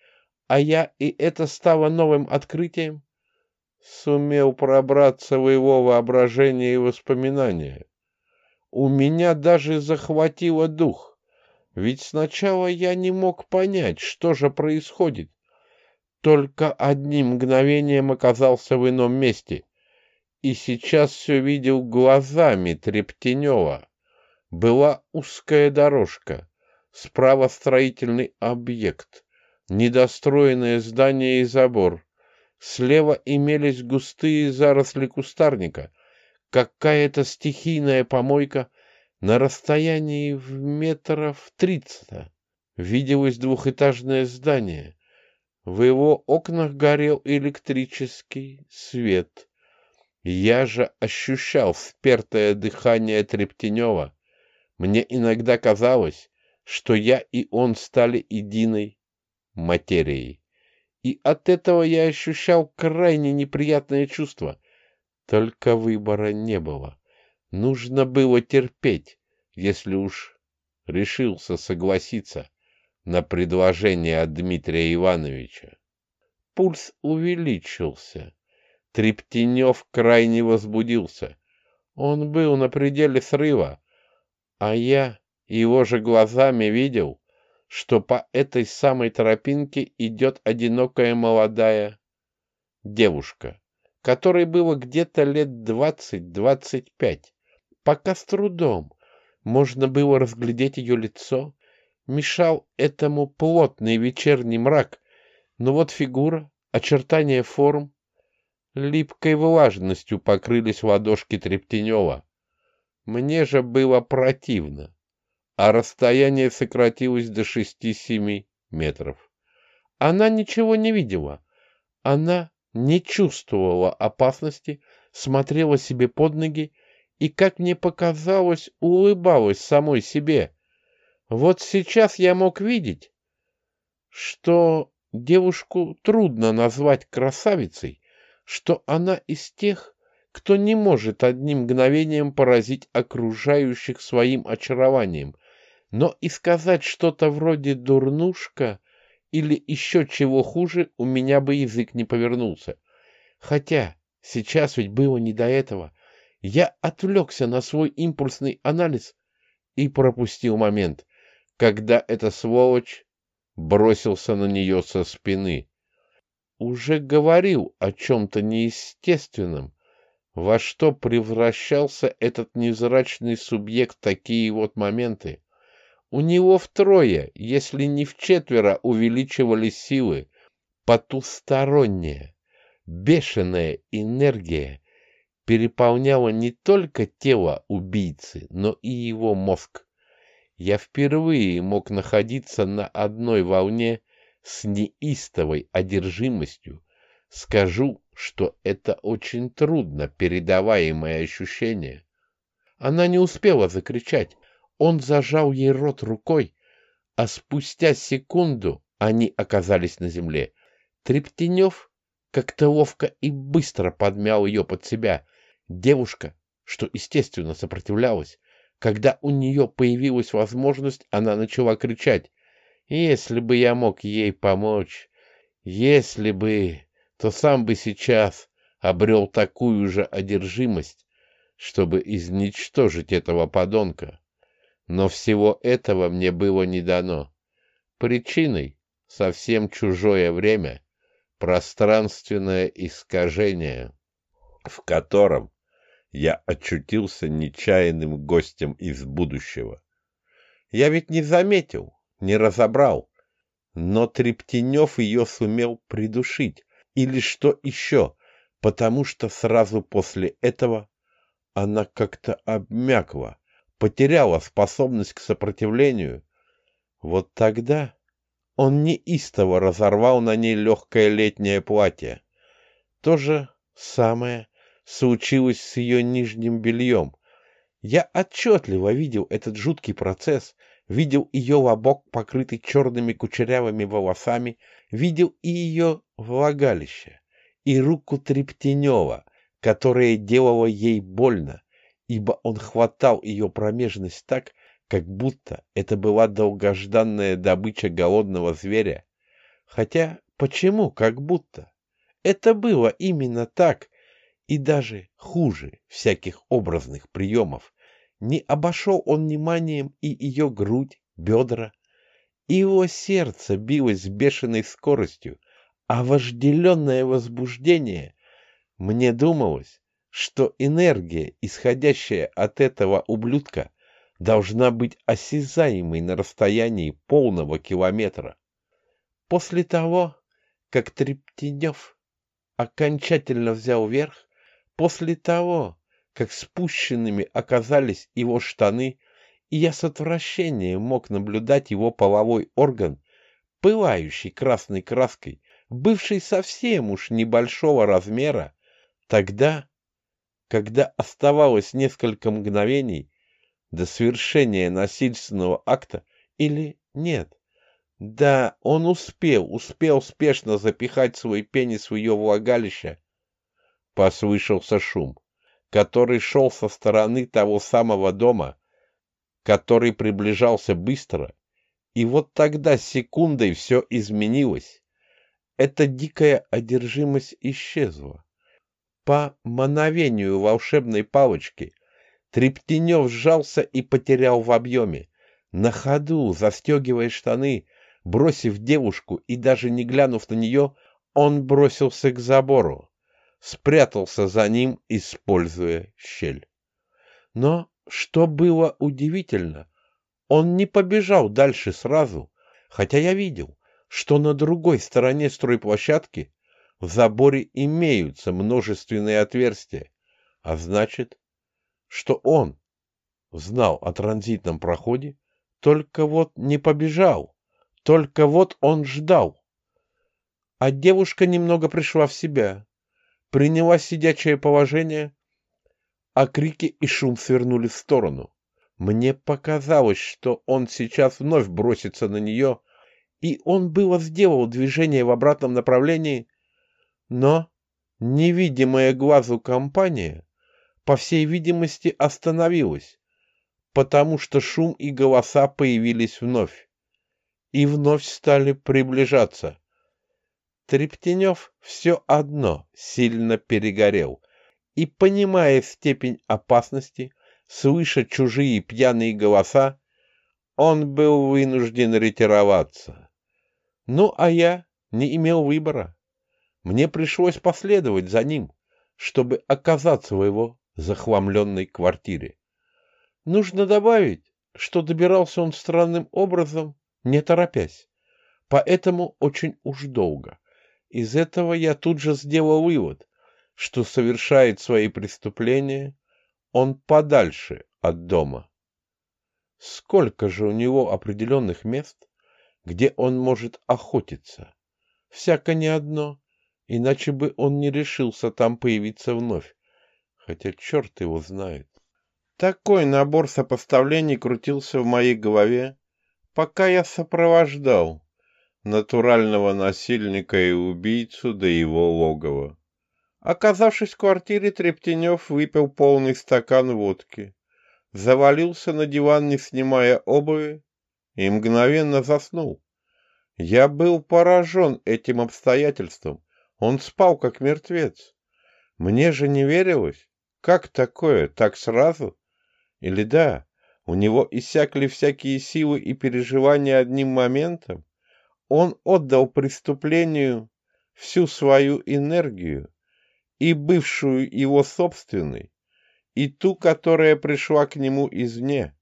а я, и это стало новым открытием, сумел пробраться в его воображение и воспоминания. У меня даже захватило дух, ведь сначала я не мог понять, что же происходит. Только одним мгновением оказался в ином месте, и сейчас все видел глазами Трептенева. Была узкая дорожка, Справа строительный объект, недостроенное здание и забор. Слева имелись густые заросли кустарника, какая-то стихийная помойка на расстоянии в метров тридцать. Виделось двухэтажное здание. В его окнах горел электрический свет. Я же ощущал спертое дыхание Трептенева. Мне иногда казалось, что я и он стали единой материей. И от этого я ощущал крайне неприятное чувство. Только выбора не было. Нужно было терпеть, если уж решился согласиться на предложение от Дмитрия Ивановича. Пульс увеличился. Трептенев крайне возбудился. Он был на пределе срыва, а я его же глазами видел, что по этой самой тропинке идет одинокая молодая девушка, которой было где-то лет двадцать-двадцать пять. Пока с трудом можно было разглядеть ее лицо, мешал этому плотный вечерний мрак, но вот фигура, очертания форм, липкой влажностью покрылись ладошки Трептенева. Мне же было противно а расстояние сократилось до шести-семи метров. Она ничего не видела, Она не чувствовала опасности, смотрела себе под ноги и, как мне показалось, улыбалась самой себе. Вот сейчас я мог видеть, что девушку трудно назвать красавицей, что она из тех, кто не может одним мгновением поразить окружающих своим очарованием, но и сказать что-то вроде «дурнушка» или еще чего хуже у меня бы язык не повернулся. Хотя сейчас ведь было не до этого. Я отвлекся на свой импульсный анализ и пропустил момент, когда эта сволочь бросился на нее со спины. Уже говорил о чем-то неестественном, во что превращался этот невзрачный субъект такие вот моменты. У него втрое, если не в четверо, увеличивались силы. Потусторонняя, бешеная энергия переполняла не только тело убийцы, но и его мозг. Я впервые мог находиться на одной волне с неистовой одержимостью. Скажу, что это очень трудно передаваемое ощущение. Она не успела закричать. Он зажал ей рот рукой, а спустя секунду они оказались на земле. Трептенев как-то ловко и быстро подмял ее под себя. Девушка, что, естественно, сопротивлялась, когда у нее появилась возможность, она начала кричать. «Если бы я мог ей помочь, если бы, то сам бы сейчас обрел такую же одержимость, чтобы изничтожить этого подонка. Но всего этого мне было не дано. Причиной совсем чужое время, пространственное искажение, в котором я очутился нечаянным гостем из будущего. Я ведь не заметил, не разобрал, но Трептенев ее сумел придушить, или что еще, потому что сразу после этого она как-то обмякла, потеряла способность к сопротивлению, вот тогда он неистово разорвал на ней легкое летнее платье. То же самое случилось с ее нижним бельем. Я отчетливо видел этот жуткий процесс, видел ее лобок, покрытый черными кучерявыми волосами, видел и ее влагалище, и руку Трептенева, которая делала ей больно, ибо он хватал ее промежность так, как будто это была долгожданная добыча голодного зверя. Хотя почему как будто? Это было именно так, и даже хуже всяких образных приемов. Не обошел он вниманием и ее грудь, бедра. Его сердце билось с бешеной скоростью, а вожделенное возбуждение, мне думалось, что энергия, исходящая от этого ублюдка, должна быть осязаемой на расстоянии полного километра. После того, как Трептенев окончательно взял верх, после того, как спущенными оказались его штаны, и я с отвращением мог наблюдать его половой орган, пылающий красной краской, бывший совсем уж небольшого размера, тогда когда оставалось несколько мгновений до совершения насильственного акта или нет. Да, он успел, успел спешно запихать свой пенис в ее влагалище. Послышался шум, который шел со стороны того самого дома, который приближался быстро, и вот тогда секундой все изменилось. Эта дикая одержимость исчезла. По мановению волшебной палочки Трептенев сжался и потерял в объеме. На ходу, застегивая штаны, бросив девушку и даже не глянув на нее, он бросился к забору, спрятался за ним, используя щель. Но, что было удивительно, он не побежал дальше сразу, хотя я видел, что на другой стороне стройплощадки в заборе имеются множественные отверстия, а значит, что он знал о транзитном проходе, только вот не побежал, только вот он ждал. А девушка немного пришла в себя, приняла сидячее положение, а крики и шум свернули в сторону. Мне показалось, что он сейчас вновь бросится на нее, и он было сделал движение в обратном направлении, но невидимая глазу компания, по всей видимости, остановилась, потому что шум и голоса появились вновь и вновь стали приближаться. Трептенев все одно сильно перегорел, и, понимая степень опасности, слыша чужие пьяные голоса, он был вынужден ретироваться. Ну, а я не имел выбора. Мне пришлось последовать за ним, чтобы оказаться в его захламленной квартире. Нужно добавить, что добирался он странным образом, не торопясь, поэтому очень уж долго. Из этого я тут же сделал вывод, что совершает свои преступления он подальше от дома. Сколько же у него определенных мест, где он может охотиться? Всяко не одно, иначе бы он не решился там появиться вновь, хотя черт его знает. Такой набор сопоставлений крутился в моей голове, пока я сопровождал натурального насильника и убийцу до его логова. Оказавшись в квартире, Трептенев выпил полный стакан водки, завалился на диван, не снимая обуви, и мгновенно заснул. Я был поражен этим обстоятельством. Он спал, как мертвец. Мне же не верилось. Как такое? Так сразу? Или да, у него иссякли всякие силы и переживания одним моментом? Он отдал преступлению всю свою энергию, и бывшую его собственной, и ту, которая пришла к нему извне.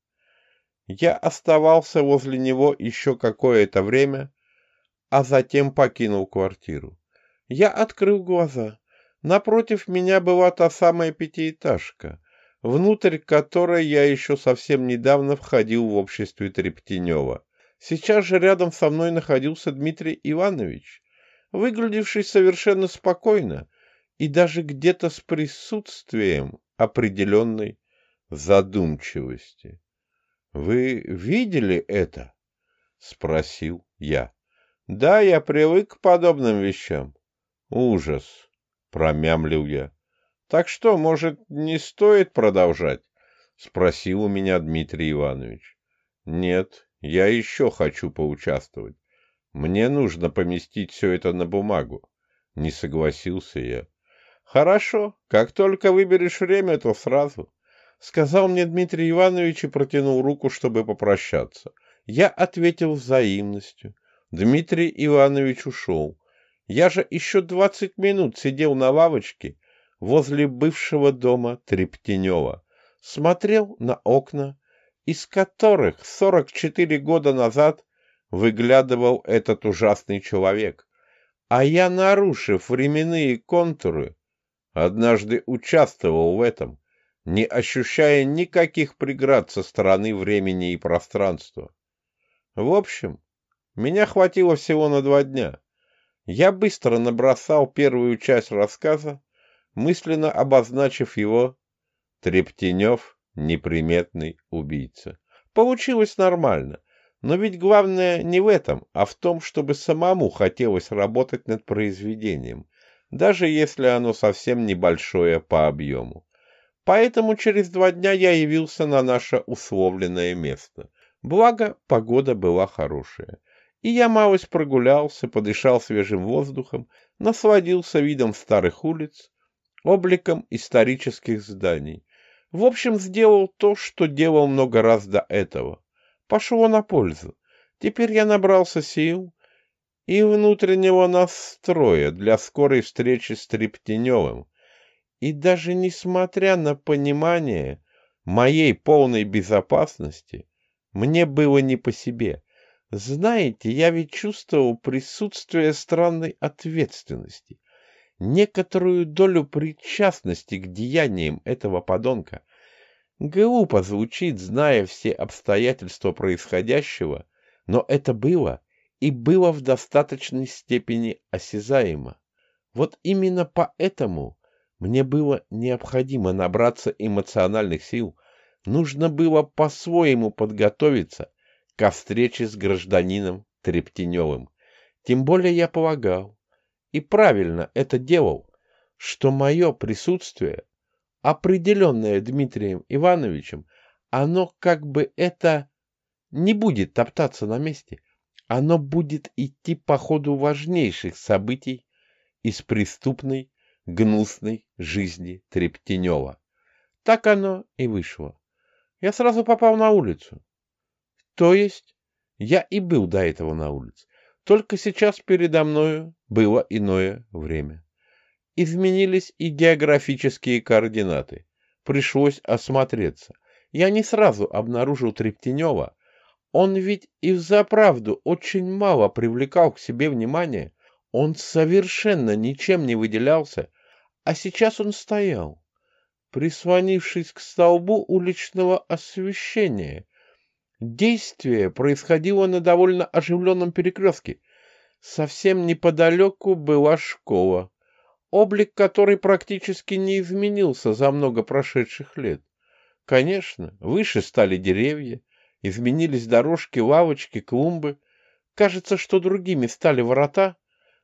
Я оставался возле него еще какое-то время, а затем покинул квартиру. Я открыл глаза. Напротив меня была та самая пятиэтажка, внутрь которой я еще совсем недавно входил в обществе Трептенева. Сейчас же рядом со мной находился Дмитрий Иванович, выглядевший совершенно спокойно, и даже где-то с присутствием определенной задумчивости. «Вы видели это?» — спросил я. «Да, я привык к подобным вещам». «Ужас!» — промямлил я. «Так что, может, не стоит продолжать?» — спросил у меня Дмитрий Иванович. «Нет, я еще хочу поучаствовать. Мне нужно поместить все это на бумагу». Не согласился я. «Хорошо, как только выберешь время, то сразу», — сказал мне Дмитрий Иванович и протянул руку, чтобы попрощаться. Я ответил взаимностью. Дмитрий Иванович ушел. Я же еще двадцать минут сидел на лавочке возле бывшего дома Трептенева, смотрел на окна, из которых сорок четыре года назад выглядывал этот ужасный человек. А я, нарушив временные контуры, Однажды участвовал в этом, не ощущая никаких преград со стороны времени и пространства. В общем, меня хватило всего на два дня. Я быстро набросал первую часть рассказа, мысленно обозначив его «Трептенев — неприметный убийца». Получилось нормально, но ведь главное не в этом, а в том, чтобы самому хотелось работать над произведением, даже если оно совсем небольшое по объему. Поэтому через два дня я явился на наше условленное место. Благо, погода была хорошая. И я малость прогулялся, подышал свежим воздухом, насладился видом старых улиц, обликом исторических зданий. В общем, сделал то, что делал много раз до этого. Пошло на пользу. Теперь я набрался сил, и внутреннего настроя для скорой встречи с Трептеневым. И даже несмотря на понимание моей полной безопасности, мне было не по себе. Знаете, я ведь чувствовал присутствие странной ответственности, некоторую долю причастности к деяниям этого подонка. Глупо звучит, зная все обстоятельства происходящего, но это было и было в достаточной степени осязаемо. Вот именно поэтому мне было необходимо набраться эмоциональных сил, нужно было по-своему подготовиться ко встрече с гражданином Трептеневым. Тем более я полагал, и правильно это делал, что мое присутствие, определенное Дмитрием Ивановичем, оно как бы это не будет топтаться на месте, оно будет идти по ходу важнейших событий из преступной, гнусной жизни Трептенева. Так оно и вышло. Я сразу попал на улицу. То есть я и был до этого на улице. Только сейчас передо мною было иное время. Изменились и географические координаты. Пришлось осмотреться. Я не сразу обнаружил Трептенева. Он ведь и взаправду очень мало привлекал к себе внимания. Он совершенно ничем не выделялся. А сейчас он стоял, прислонившись к столбу уличного освещения, Действие происходило на довольно оживленном перекрестке. Совсем неподалеку была школа, облик которой практически не изменился за много прошедших лет. Конечно, выше стали деревья, изменились дорожки, лавочки, клумбы. Кажется, что другими стали ворота,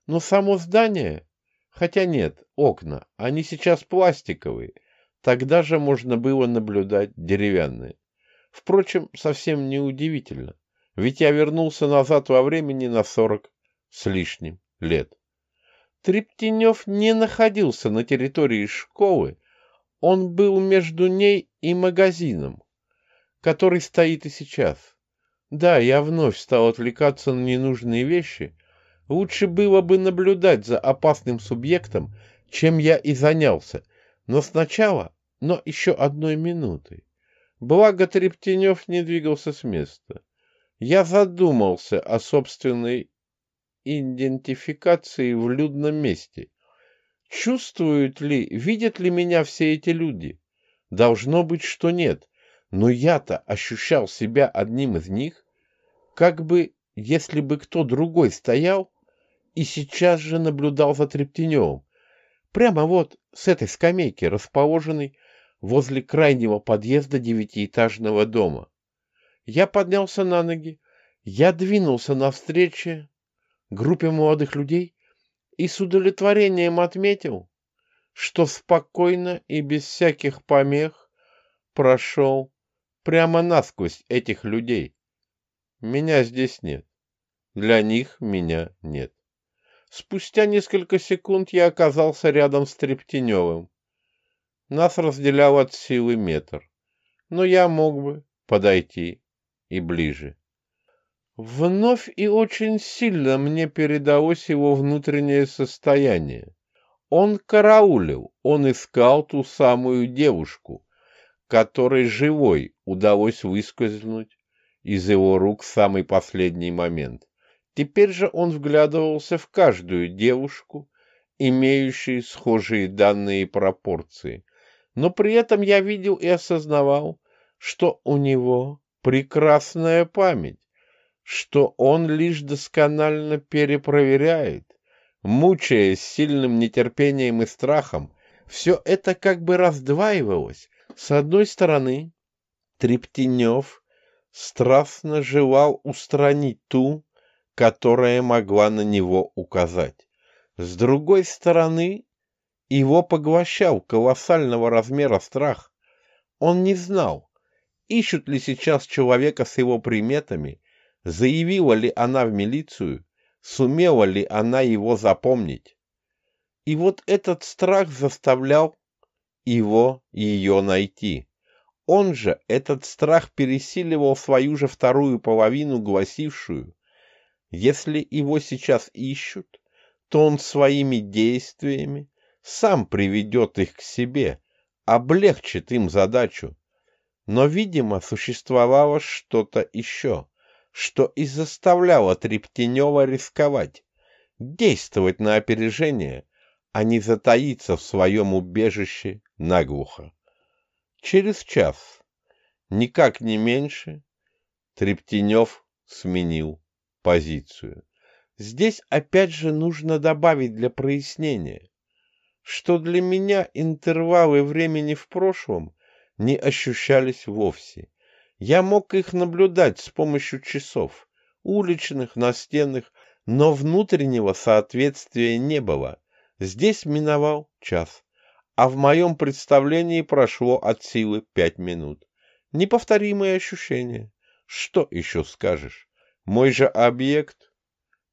но само здание... Хотя нет, окна, они сейчас пластиковые. Тогда же можно было наблюдать деревянные. Впрочем, совсем не удивительно, ведь я вернулся назад во времени на сорок с лишним лет. Трептенев не находился на территории школы, он был между ней и магазином, который стоит и сейчас. Да, я вновь стал отвлекаться на ненужные вещи. Лучше было бы наблюдать за опасным субъектом, чем я и занялся. Но сначала, но еще одной минутой. Благо Трептенев не двигался с места. Я задумался о собственной идентификации в людном месте. Чувствуют ли, видят ли меня все эти люди? Должно быть, что нет, но я-то ощущал себя одним из них, как бы, если бы кто другой стоял и сейчас же наблюдал за Трептеневым. Прямо вот с этой скамейки, расположенной возле крайнего подъезда девятиэтажного дома. Я поднялся на ноги, я двинулся навстречу группе молодых людей и с удовлетворением отметил, что спокойно и без всяких помех прошел прямо насквозь этих людей. Меня здесь нет. Для них меня нет. Спустя несколько секунд я оказался рядом с Трептеневым. Нас разделял от силы метр, но я мог бы подойти и ближе. Вновь и очень сильно мне передалось его внутреннее состояние. Он караулил, он искал ту самую девушку, которой живой удалось выскользнуть из его рук в самый последний момент. Теперь же он вглядывался в каждую девушку, имеющую схожие данные и пропорции, но при этом я видел и осознавал, что у него прекрасная память, что он лишь досконально перепроверяет, мучаясь сильным нетерпением и страхом, все это как бы раздваивалось. С одной стороны, Трептенев страстно желал устранить ту, которая могла на него указать. С другой стороны, его поглощал колоссального размера страх. Он не знал, ищут ли сейчас человека с его приметами, заявила ли она в милицию, сумела ли она его запомнить. И вот этот страх заставлял его ее найти. Он же этот страх пересиливал свою же вторую половину, гласившую, если его сейчас ищут, то он своими действиями сам приведет их к себе, облегчит им задачу. Но, видимо, существовало что-то еще, что и заставляло Трептенева рисковать, действовать на опережение, а не затаиться в своем убежище наглухо. Через час, никак не меньше, Трептенев сменил позицию. Здесь опять же нужно добавить для прояснения, что для меня интервалы времени в прошлом не ощущались вовсе. Я мог их наблюдать с помощью часов, уличных, настенных, но внутреннего соответствия не было. Здесь миновал час, а в моем представлении прошло от силы пять минут. Неповторимые ощущения. Что еще скажешь? Мой же объект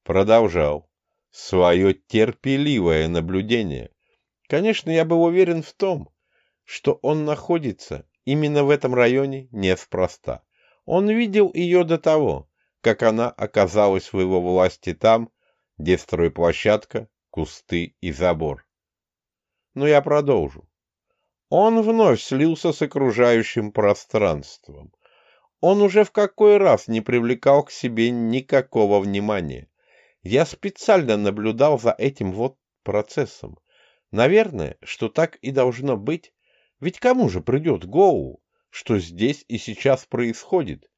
продолжал свое терпеливое наблюдение. Конечно, я был уверен в том, что он находится именно в этом районе неспроста. Он видел ее до того, как она оказалась в его власти там, где стройплощадка, кусты и забор. Но я продолжу. Он вновь слился с окружающим пространством. Он уже в какой раз не привлекал к себе никакого внимания. Я специально наблюдал за этим вот процессом. Наверное, что так и должно быть, ведь кому же придет голову, что здесь и сейчас происходит?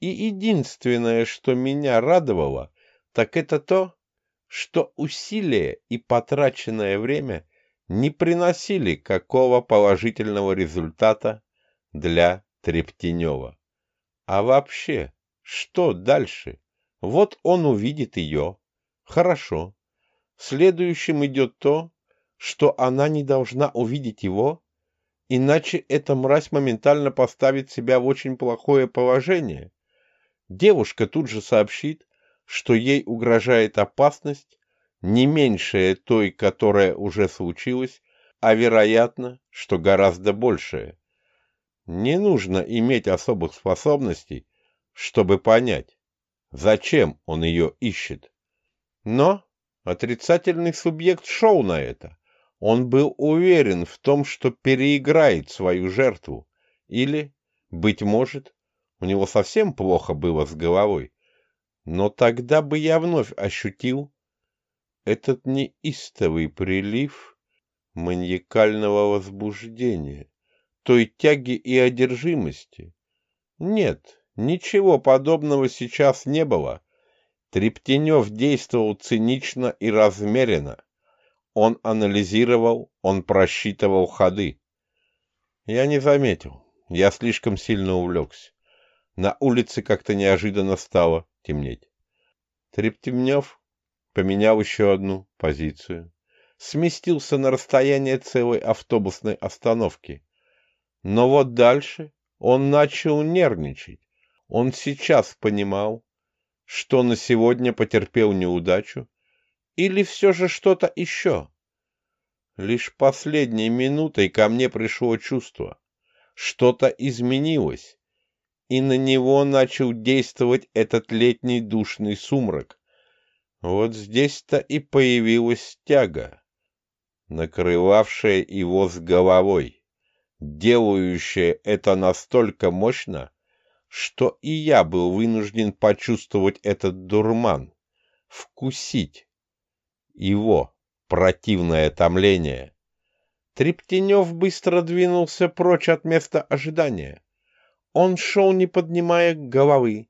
И единственное, что меня радовало, так это то, что усилия и потраченное время не приносили какого положительного результата для Трептенева. А вообще, что дальше? Вот он увидит ее. Хорошо. Следующим идет то, что она не должна увидеть его, Иначе эта мразь моментально поставит себя в очень плохое положение. Девушка тут же сообщит, что ей угрожает опасность, не меньшая той, которая уже случилась, а вероятно, что гораздо большая. Не нужно иметь особых способностей, чтобы понять, зачем он ее ищет. Но отрицательный субъект шел на это. Он был уверен в том, что переиграет свою жертву. Или, быть может, у него совсем плохо было с головой. Но тогда бы я вновь ощутил этот неистовый прилив маниакального возбуждения, той тяги и одержимости. Нет, ничего подобного сейчас не было. Трептенев действовал цинично и размеренно. Он анализировал, он просчитывал ходы. Я не заметил. Я слишком сильно увлекся. На улице как-то неожиданно стало темнеть. Трептемнев поменял еще одну позицию. Сместился на расстояние целой автобусной остановки. Но вот дальше он начал нервничать. Он сейчас понимал, что на сегодня потерпел неудачу или все же что-то еще? Лишь последней минутой ко мне пришло чувство. Что-то изменилось, и на него начал действовать этот летний душный сумрак. Вот здесь-то и появилась тяга, накрывавшая его с головой, делающая это настолько мощно, что и я был вынужден почувствовать этот дурман, вкусить его противное томление. Трептенев быстро двинулся прочь от места ожидания. Он шел, не поднимая головы,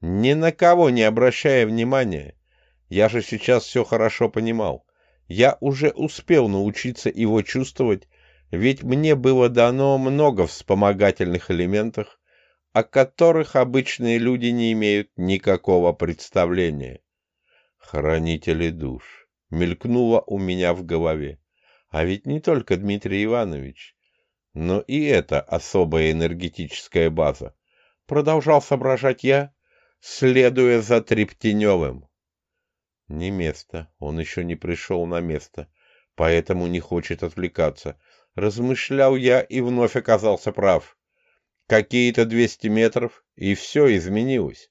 ни на кого не обращая внимания. Я же сейчас все хорошо понимал. Я уже успел научиться его чувствовать, ведь мне было дано много вспомогательных элементов, о которых обычные люди не имеют никакого представления. Хранители душ мелькнуло у меня в голове. А ведь не только Дмитрий Иванович, но и эта особая энергетическая база. Продолжал соображать я, следуя за Трептеневым. Не место, он еще не пришел на место, поэтому не хочет отвлекаться. Размышлял я и вновь оказался прав. Какие-то двести метров, и все изменилось.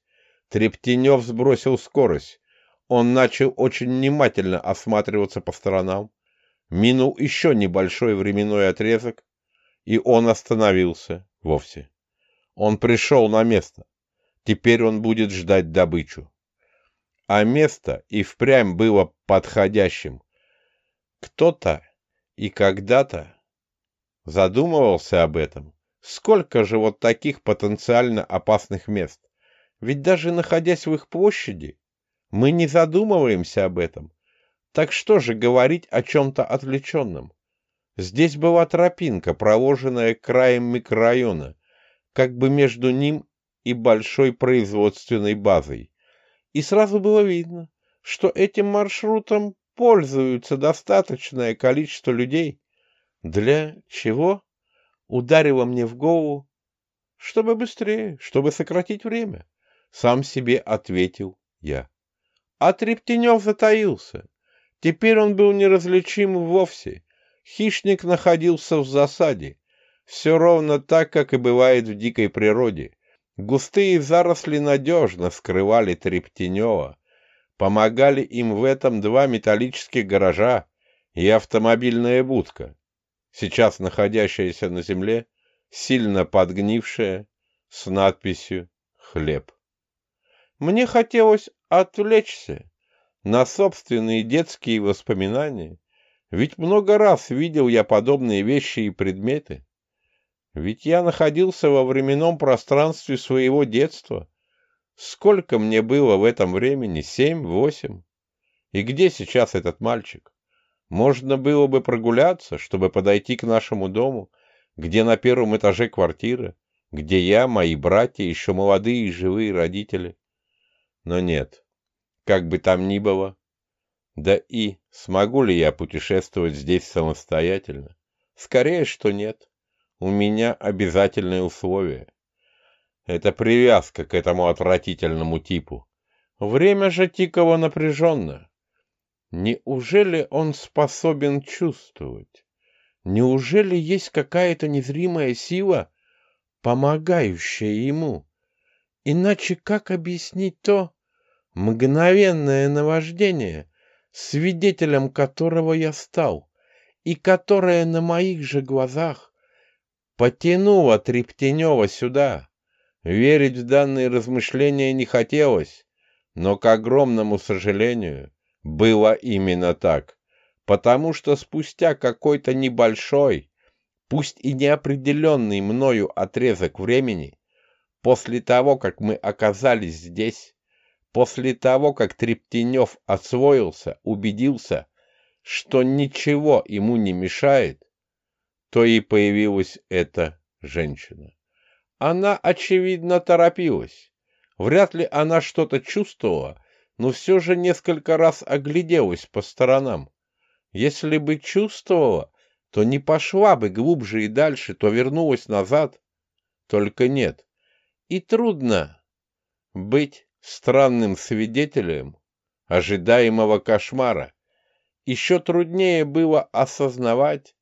Трептенев сбросил скорость. Он начал очень внимательно осматриваться по сторонам. Минул еще небольшой временной отрезок, и он остановился вовсе. Он пришел на место. Теперь он будет ждать добычу. А место и впрямь было подходящим. Кто-то и когда-то задумывался об этом. Сколько же вот таких потенциально опасных мест? Ведь даже находясь в их площади, Мы не задумываемся об этом. Так что же говорить о чем-то отвлеченном? Здесь была тропинка, проложенная краем микрорайона, как бы между ним и большой производственной базой. И сразу было видно, что этим маршрутом пользуются достаточное количество людей. Для чего? Ударило мне в голову. Чтобы быстрее, чтобы сократить время. Сам себе ответил я. А Трептенев затаился. Теперь он был неразличим вовсе. Хищник находился в засаде. Все ровно так, как и бывает в дикой природе. Густые заросли надежно скрывали Трептенева. Помогали им в этом два металлических гаража и автомобильная будка, сейчас находящаяся на земле, сильно подгнившая, с надписью «Хлеб». Мне хотелось отвлечься на собственные детские воспоминания, ведь много раз видел я подобные вещи и предметы. Ведь я находился во временном пространстве своего детства. Сколько мне было в этом времени? Семь, восемь? И где сейчас этот мальчик? Можно было бы прогуляться, чтобы подойти к нашему дому, где на первом этаже квартира, где я, мои братья, еще молодые и живые родители. Но нет, как бы там ни было. Да и смогу ли я путешествовать здесь самостоятельно? Скорее, что нет. У меня обязательное условие. Это привязка к этому отвратительному типу. Время же Тикова напряженно. Неужели он способен чувствовать? Неужели есть какая-то незримая сила, помогающая ему? Иначе как объяснить то мгновенное наваждение, свидетелем которого я стал, и которое на моих же глазах потянуло Трептенева сюда? Верить в данные размышления не хотелось, но, к огромному сожалению, было именно так, потому что спустя какой-то небольшой, пусть и неопределенный мною отрезок времени, после того, как мы оказались здесь, после того, как Трептенев освоился, убедился, что ничего ему не мешает, то и появилась эта женщина. Она, очевидно, торопилась. Вряд ли она что-то чувствовала, но все же несколько раз огляделась по сторонам. Если бы чувствовала, то не пошла бы глубже и дальше, то вернулась назад. Только нет. И трудно быть странным свидетелем ожидаемого кошмара. Еще труднее было осознавать,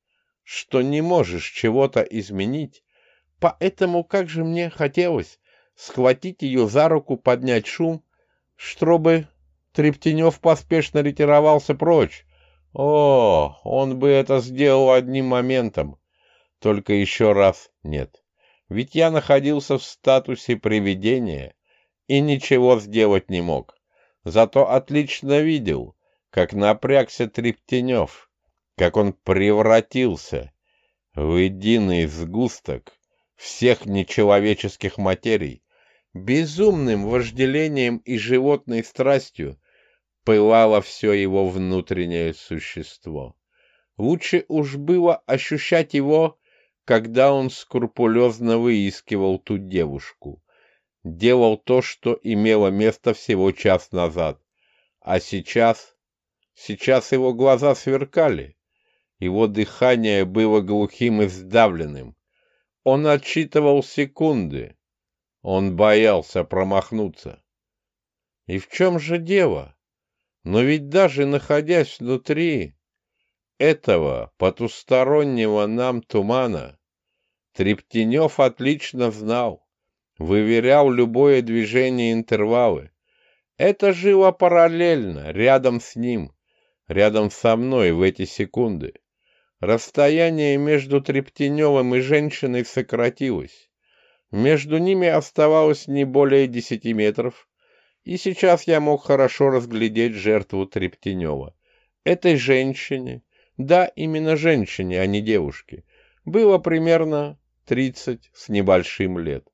что не можешь чего-то изменить, Поэтому как же мне хотелось схватить ее за руку, поднять шум, чтобы Трептенев поспешно ретировался прочь. О, он бы это сделал одним моментом. Только еще раз нет. Ведь я находился в статусе привидения и ничего сделать не мог. Зато отлично видел, как напрягся Трептенев, как он превратился в единый сгусток всех нечеловеческих материй, безумным вожделением и животной страстью пылало все его внутреннее существо. Лучше уж было ощущать его, когда он скрупулезно выискивал ту девушку. Делал то, что имело место всего час назад. А сейчас... Сейчас его глаза сверкали. Его дыхание было глухим и сдавленным. Он отсчитывал секунды. Он боялся промахнуться. И в чем же дело? Но ведь даже находясь внутри этого потустороннего нам тумана, Трептенев отлично знал, выверял любое движение интервалы. Это жило параллельно, рядом с ним, рядом со мной в эти секунды. Расстояние между Трептеневым и женщиной сократилось. Между ними оставалось не более десяти метров, и сейчас я мог хорошо разглядеть жертву Трептенева. Этой женщине, да, именно женщине, а не девушке, было примерно тридцать с небольшим лет.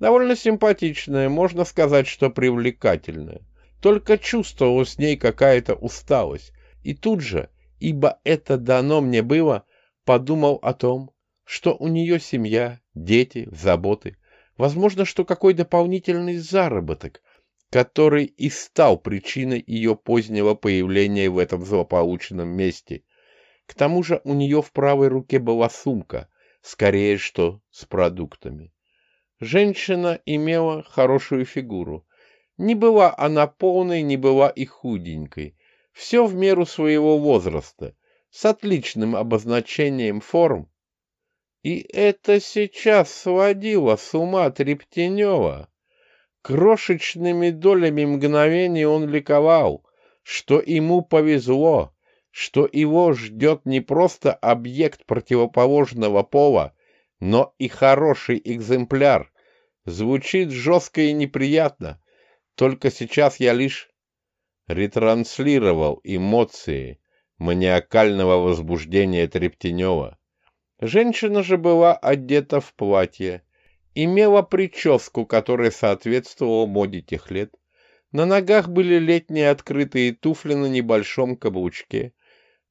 Довольно симпатичная, можно сказать, что привлекательная. Только чувствовалась с ней какая-то усталость. И тут же, ибо это дано мне было, подумал о том, что у нее семья, дети, заботы. Возможно, что какой дополнительный заработок, который и стал причиной ее позднего появления в этом злополучном месте. К тому же у нее в правой руке была сумка, скорее что с продуктами. Женщина имела хорошую фигуру. Не была она полной, не была и худенькой. Все в меру своего возраста, с отличным обозначением форм. И это сейчас сводило с ума Трептенева. Крошечными долями мгновений он ликовал, что ему повезло, что его ждет не просто объект противоположного пола, но и хороший экземпляр. Звучит жестко и неприятно, только сейчас я лишь ретранслировал эмоции маниакального возбуждения Трептенева. Женщина же была одета в платье, имела прическу, которая соответствовала моде тех лет. На ногах были летние открытые туфли на небольшом каблучке,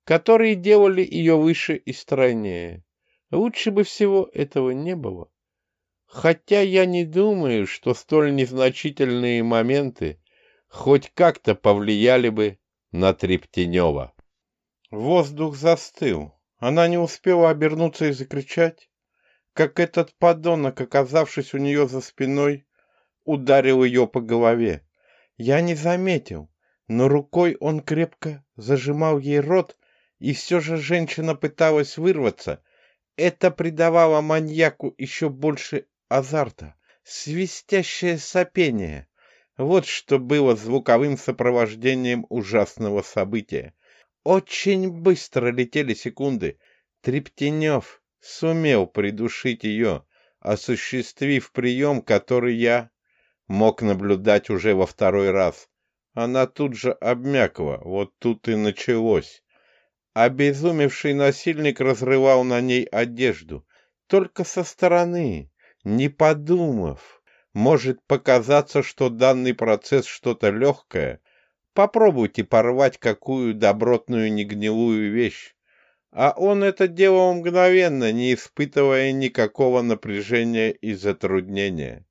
которые делали ее выше и стройнее. Лучше бы всего этого не было. Хотя я не думаю, что столь незначительные моменты хоть как-то повлияли бы на Трептенева. Воздух застыл. Она не успела обернуться и закричать, как этот подонок, оказавшись у нее за спиной, ударил ее по голове. Я не заметил, но рукой он крепко зажимал ей рот, и все же женщина пыталась вырваться. Это придавало маньяку еще больше азарта. Свистящее сопение. Вот что было звуковым сопровождением ужасного события. Очень быстро летели секунды. Трептенев сумел придушить ее, осуществив прием, который я мог наблюдать уже во второй раз. Она тут же обмякла, вот тут и началось. Обезумевший насильник разрывал на ней одежду, только со стороны, не подумав. Может показаться, что данный процесс что-то легкое. Попробуйте порвать какую добротную негнилую вещь. А он это делал мгновенно, не испытывая никакого напряжения и затруднения.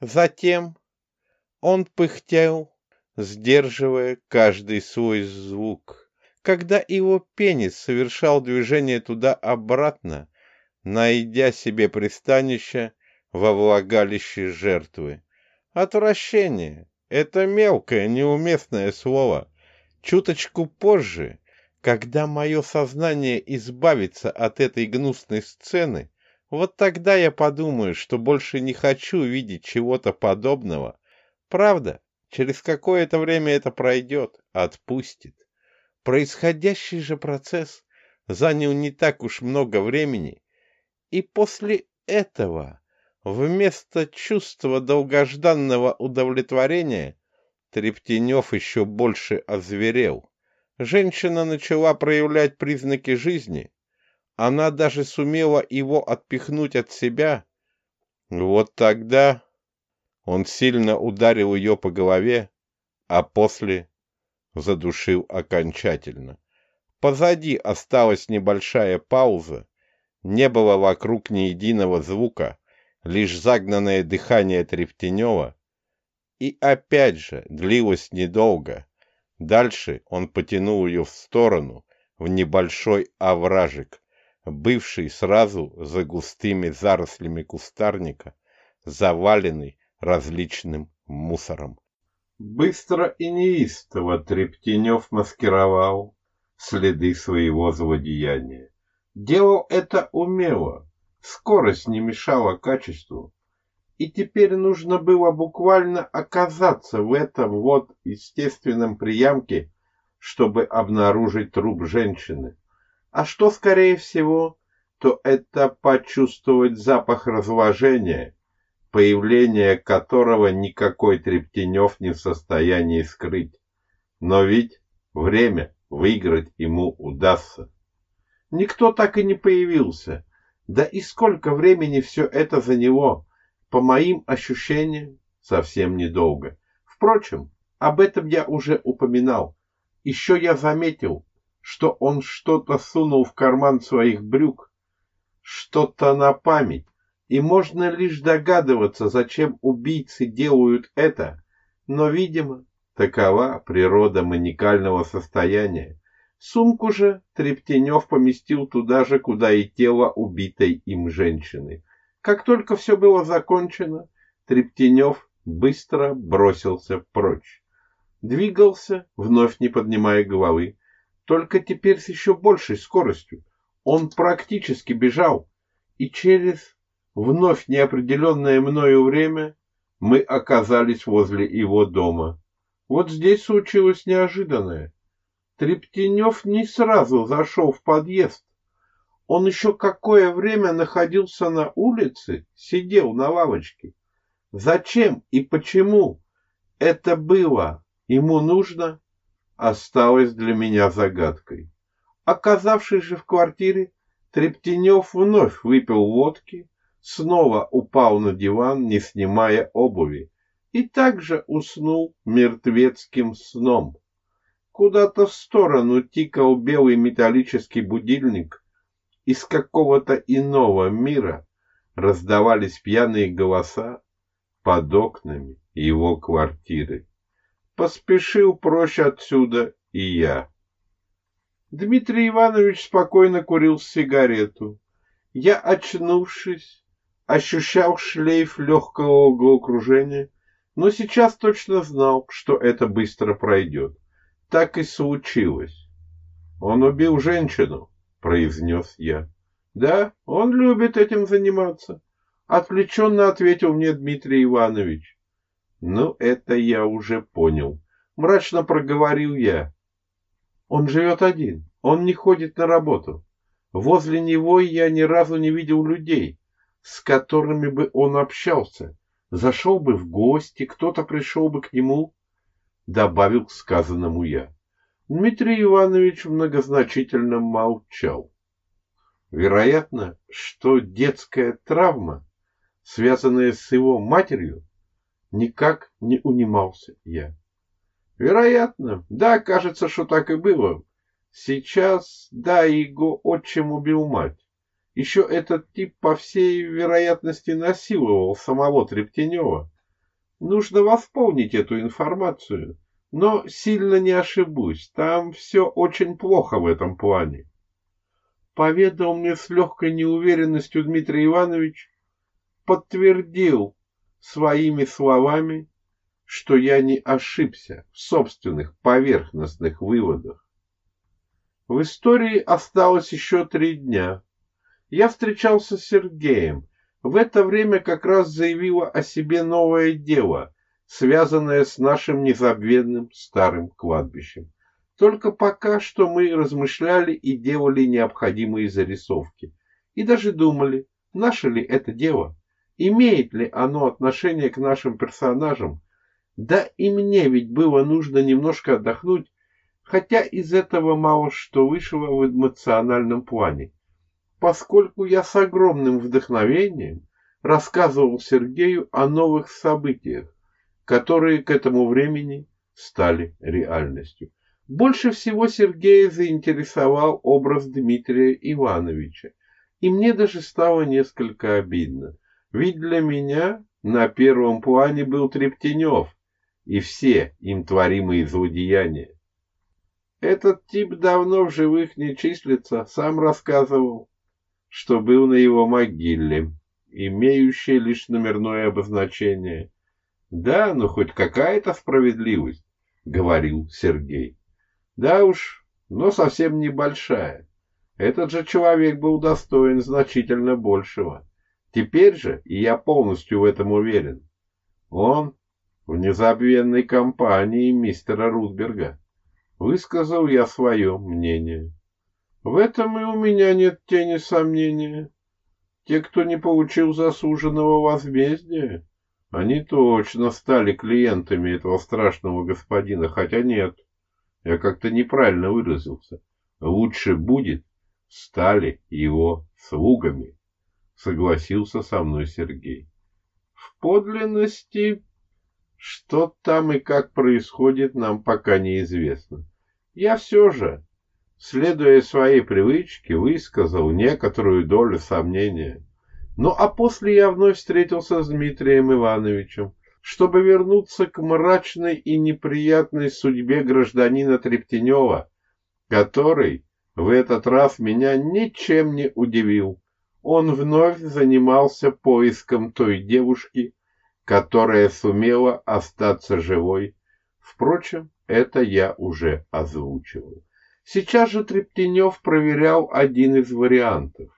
Затем он пыхтел, сдерживая каждый свой звук. Когда его пенис совершал движение туда-обратно, найдя себе пристанище во влагалище жертвы. Отвращение — это мелкое, неуместное слово. Чуточку позже, когда мое сознание избавится от этой гнусной сцены, вот тогда я подумаю, что больше не хочу видеть чего-то подобного. Правда, через какое-то время это пройдет, отпустит. Происходящий же процесс занял не так уж много времени, и после этого, вместо чувства долгожданного удовлетворения, Трептенев еще больше озверел. Женщина начала проявлять признаки жизни. Она даже сумела его отпихнуть от себя. Вот тогда он сильно ударил ее по голове, а после задушил окончательно. Позади осталась небольшая пауза, не было вокруг ни единого звука, лишь загнанное дыхание Трефтенева. И опять же длилось недолго. Дальше он потянул ее в сторону, в небольшой овражек, бывший сразу за густыми зарослями кустарника, заваленный различным мусором. Быстро и неистово Трептенев маскировал следы своего злодеяния. Делал это умело, скорость не мешала качеству, и теперь нужно было буквально оказаться в этом вот естественном приямке, чтобы обнаружить труп женщины. А что, скорее всего, то это почувствовать запах разложения, появление которого никакой Трептенев не в состоянии скрыть. Но ведь время выиграть ему удастся. Никто так и не появился. Да и сколько времени все это за него? По моим ощущениям, совсем недолго. Впрочем, Об этом я уже упоминал. Еще я заметил, что он что-то сунул в карман своих брюк, что-то на память, и можно лишь догадываться, зачем убийцы делают это, но, видимо, такова природа маникального состояния. Сумку же Трептенев поместил туда же, куда и тело убитой им женщины. Как только все было закончено, Трептенев быстро бросился прочь. Двигался, вновь не поднимая головы, только теперь с еще большей скоростью. Он практически бежал, и через вновь неопределенное мною время мы оказались возле его дома. Вот здесь случилось неожиданное. Трептенев не сразу зашел в подъезд. Он еще какое время находился на улице, сидел на лавочке. Зачем и почему это было ему нужно, осталось для меня загадкой. Оказавшись же в квартире, Трептенев вновь выпил водки, снова упал на диван, не снимая обуви, и также уснул мертвецким сном. Куда-то в сторону тикал белый металлический будильник. Из какого-то иного мира раздавались пьяные голоса под окнами его квартиры. Поспешил прочь отсюда и я. Дмитрий Иванович спокойно курил сигарету. Я, очнувшись, ощущал шлейф легкого головокружения, но сейчас точно знал, что это быстро пройдет. Так и случилось. Он убил женщину, произнес я. Да, он любит этим заниматься, отвлеченно ответил мне Дмитрий Иванович. Ну, это я уже понял. Мрачно проговорил я. Он живет один, он не ходит на работу. Возле него я ни разу не видел людей, с которыми бы он общался. Зашел бы в гости, кто-то пришел бы к нему, добавил к сказанному я. Дмитрий Иванович многозначительно молчал. Вероятно, что детская травма, связанная с его матерью, Никак не унимался я. Вероятно, да, кажется, что так и было. Сейчас, да, его отчим убил мать. Еще этот тип, по всей вероятности, насиловал самого Трептенева. Нужно восполнить эту информацию, но сильно не ошибусь, там все очень плохо в этом плане. Поведал мне с легкой неуверенностью Дмитрий Иванович, подтвердил своими словами, что я не ошибся в собственных поверхностных выводах. В истории осталось еще три дня. Я встречался с Сергеем. В это время как раз заявила о себе новое дело, связанное с нашим незабвенным старым кладбищем. Только пока что мы размышляли и делали необходимые зарисовки. И даже думали, наше ли это дело. Имеет ли оно отношение к нашим персонажам? Да и мне ведь было нужно немножко отдохнуть, хотя из этого мало что вышло в эмоциональном плане, поскольку я с огромным вдохновением рассказывал Сергею о новых событиях, которые к этому времени стали реальностью. Больше всего Сергея заинтересовал образ Дмитрия Ивановича, и мне даже стало несколько обидно. Ведь для меня на первом плане был Трептенев и все им творимые злодеяния. Этот тип давно в живых не числится, сам рассказывал, что был на его могиле, имеющей лишь номерное обозначение. Да, но хоть какая-то справедливость, говорил Сергей. Да уж, но совсем небольшая. Этот же человек был достоин значительно большего. Теперь же, и я полностью в этом уверен, он в незабвенной компании мистера Рудберга. Высказал я свое мнение. В этом и у меня нет тени сомнения. Те, кто не получил заслуженного возмездия, они точно стали клиентами этого страшного господина, хотя нет, я как-то неправильно выразился. Лучше будет, стали его слугами согласился со мной Сергей. В подлинности, Что там и как происходит, нам пока неизвестно. Я все же, следуя своей привычке, высказал некоторую долю сомнения. Ну а после я вновь встретился с Дмитрием Ивановичем, чтобы вернуться к мрачной и неприятной судьбе гражданина Трептенева, который в этот раз меня ничем не удивил. Он вновь занимался поиском той девушки, которая сумела остаться живой. Впрочем, это я уже озвучивал. Сейчас же Трептенев проверял один из вариантов.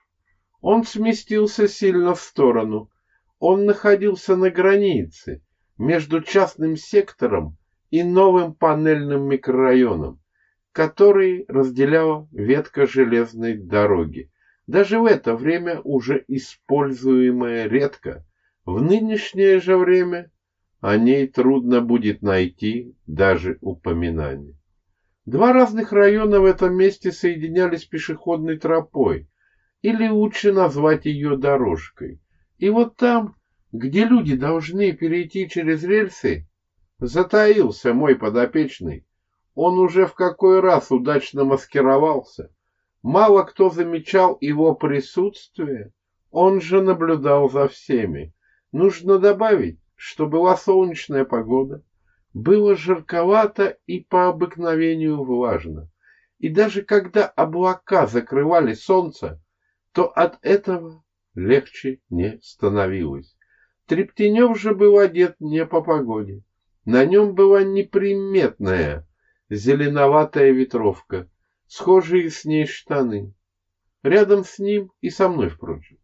Он сместился сильно в сторону. Он находился на границе между частным сектором и новым панельным микрорайоном, который разделяла ветка железной дороги, даже в это время уже используемая редко. В нынешнее же время о ней трудно будет найти даже упоминание. Два разных района в этом месте соединялись пешеходной тропой, или лучше назвать ее дорожкой. И вот там, где люди должны перейти через рельсы, затаился мой подопечный. Он уже в какой раз удачно маскировался. Мало кто замечал его присутствие, он же наблюдал за всеми. Нужно добавить, что была солнечная погода, было жарковато и по обыкновению влажно. И даже когда облака закрывали солнце, то от этого легче не становилось. Трептенев же был одет не по погоде. На нем была неприметная зеленоватая ветровка, схожие с ней штаны. Рядом с ним и со мной, впрочем,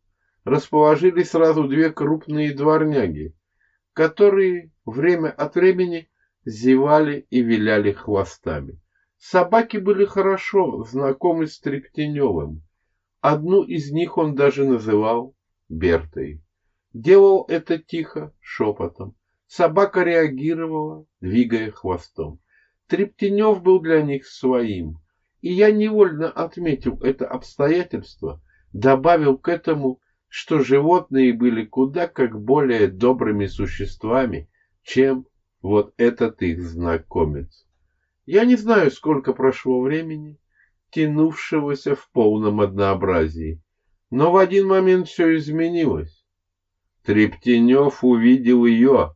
расположились сразу две крупные дворняги, которые время от времени зевали и виляли хвостами. Собаки были хорошо знакомы с Трептеневым, Одну из них он даже называл Бертой. Делал это тихо, шепотом. Собака реагировала, двигая хвостом. Трептенев был для них своим. И я невольно отметил это обстоятельство, добавил к этому, что животные были куда как более добрыми существами, чем вот этот их знакомец. Я не знаю, сколько прошло времени, тянувшегося в полном однообразии. Но в один момент все изменилось. Трептенев увидел ее.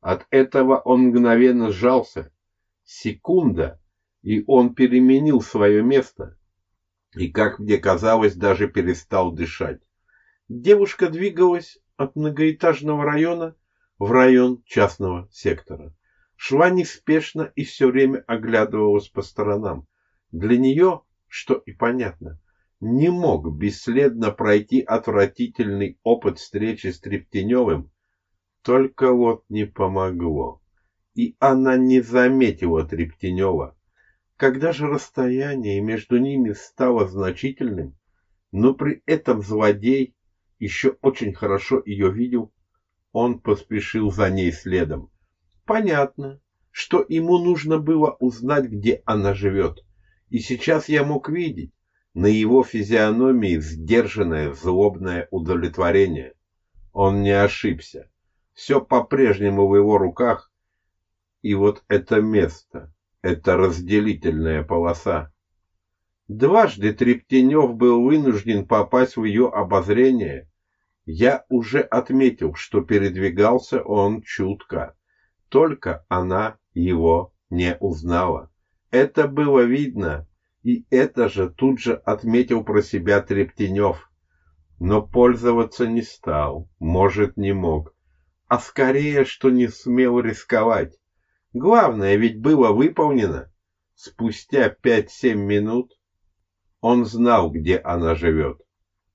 От этого он мгновенно сжался. Секунда, и он переменил свое место. И, как мне казалось, даже перестал дышать. Девушка двигалась от многоэтажного района в район частного сектора. Шла неспешно и все время оглядывалась по сторонам. Для нее что и понятно, не мог бесследно пройти отвратительный опыт встречи с Трептеневым, только вот не помогло. И она не заметила Трептенева. Когда же расстояние между ними стало значительным, но при этом злодей еще очень хорошо ее видел, он поспешил за ней следом. Понятно, что ему нужно было узнать, где она живет. И сейчас я мог видеть на его физиономии сдержанное злобное удовлетворение. Он не ошибся. Все по-прежнему в его руках. И вот это место, это разделительная полоса. Дважды Трептенев был вынужден попасть в ее обозрение. Я уже отметил, что передвигался он чутко. Только она его не узнала. Это было видно, и это же тут же отметил про себя Трептенев. Но пользоваться не стал, может, не мог, а скорее, что не смел рисковать. Главное ведь было выполнено. Спустя пять-семь минут он знал, где она живет.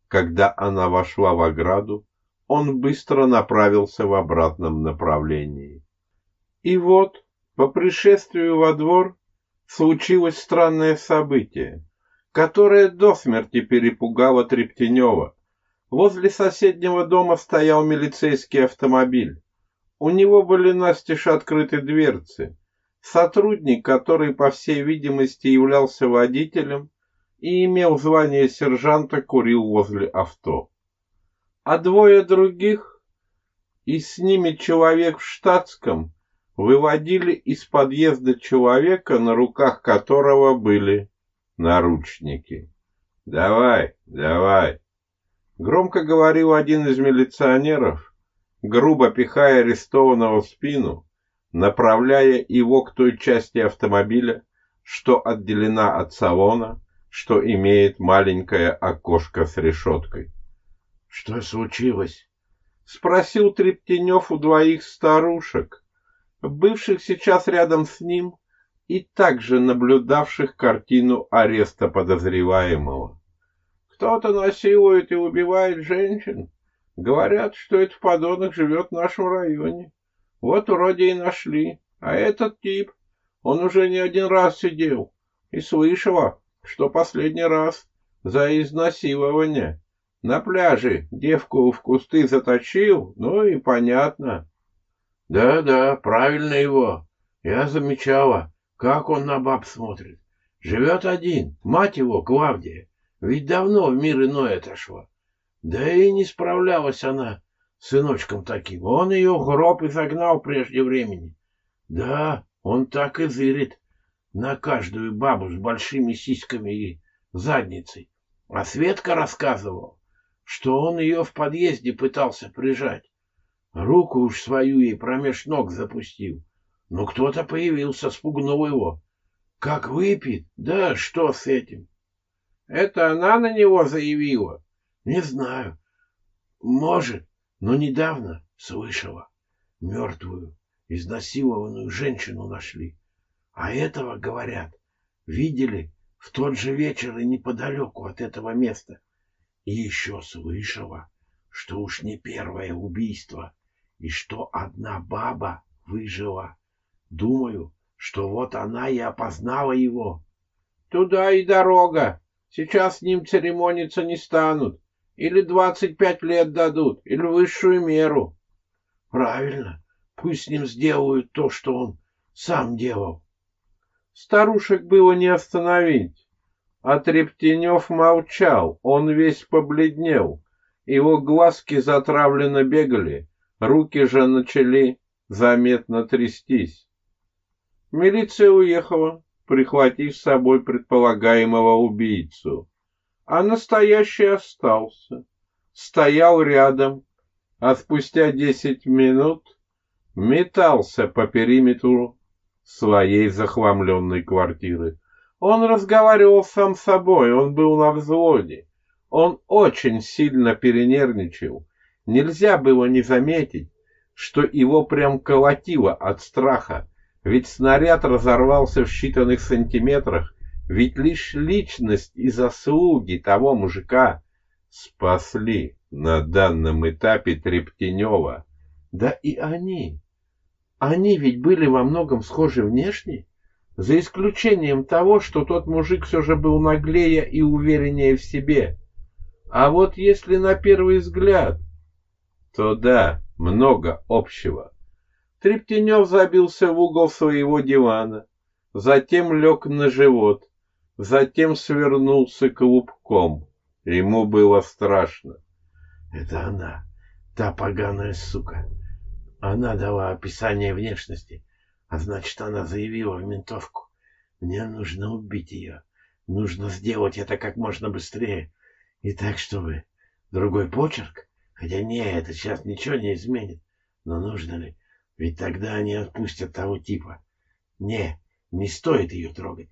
Когда она вошла в ограду, он быстро направился в обратном направлении. И вот, по пришествию во двор, случилось странное событие, которое до смерти перепугало Трептенева. Возле соседнего дома стоял милицейский автомобиль. У него были настежь открыты дверцы. Сотрудник, который, по всей видимости, являлся водителем и имел звание сержанта, курил возле авто. А двое других, и с ними человек в штатском, выводили из подъезда человека, на руках которого были наручники. «Давай, давай!» Громко говорил один из милиционеров, грубо пихая арестованного в спину, направляя его к той части автомобиля, что отделена от салона, что имеет маленькое окошко с решеткой. — Что случилось? — спросил Трептенев у двоих старушек, бывших сейчас рядом с ним и также наблюдавших картину ареста подозреваемого. Кто-то насилует и убивает женщин. Говорят, что этот подонок живет в нашем районе. Вот вроде и нашли. А этот тип, он уже не один раз сидел. И слышала, что последний раз за изнасилование. На пляже девку в кусты заточил, ну и понятно. Да-да, правильно его. Я замечала, как он на баб смотрит. Живет один, мать его, Клавдия. Ведь давно в мир иной отошла. Да и не справлялась она с сыночком таким. Он ее гроб и загнал прежде времени. Да, он так и зырит на каждую бабу с большими сиськами и задницей. А Светка рассказывал, что он ее в подъезде пытался прижать. Руку уж свою ей промеж ног запустил. Но кто-то появился, спугнул его. Как выпьет, да что с этим? Это она на него заявила? Не знаю. Может, но недавно слышала. Мертвую, изнасилованную женщину нашли. А этого, говорят, видели в тот же вечер и неподалеку от этого места. И еще слышала, что уж не первое убийство, и что одна баба выжила. Думаю, что вот она и опознала его. Туда и дорога. Сейчас с ним церемониться не станут. Или двадцать пять лет дадут, или высшую меру. Правильно. Пусть с ним сделают то, что он сам делал. Старушек было не остановить. А Трептенев молчал, он весь побледнел. Его глазки затравленно бегали, руки же начали заметно трястись. Милиция уехала, прихватив с собой предполагаемого убийцу, а настоящий остался, стоял рядом, а спустя десять минут метался по периметру своей захламленной квартиры. Он разговаривал сам с собой, он был на взводе. Он очень сильно перенервничал. Нельзя было не заметить, что его прям колотило от страха, ведь снаряд разорвался в считанных сантиметрах, ведь лишь личность и заслуги того мужика спасли на данном этапе Трептенева. Да и они, они ведь были во многом схожи внешне, за исключением того, что тот мужик все же был наглее и увереннее в себе. А вот если на первый взгляд, то да, много общего. Трептенев забился в угол своего дивана, затем лег на живот, затем свернулся клубком. Ему было страшно. Это она, та поганая сука. Она дала описание внешности, а значит, она заявила в ментовку. Мне нужно убить ее. Нужно сделать это как можно быстрее. И так, чтобы другой почерк. Хотя не, это сейчас ничего не изменит. Но нужно ли? Ведь тогда они отпустят того типа. Не, не стоит ее трогать.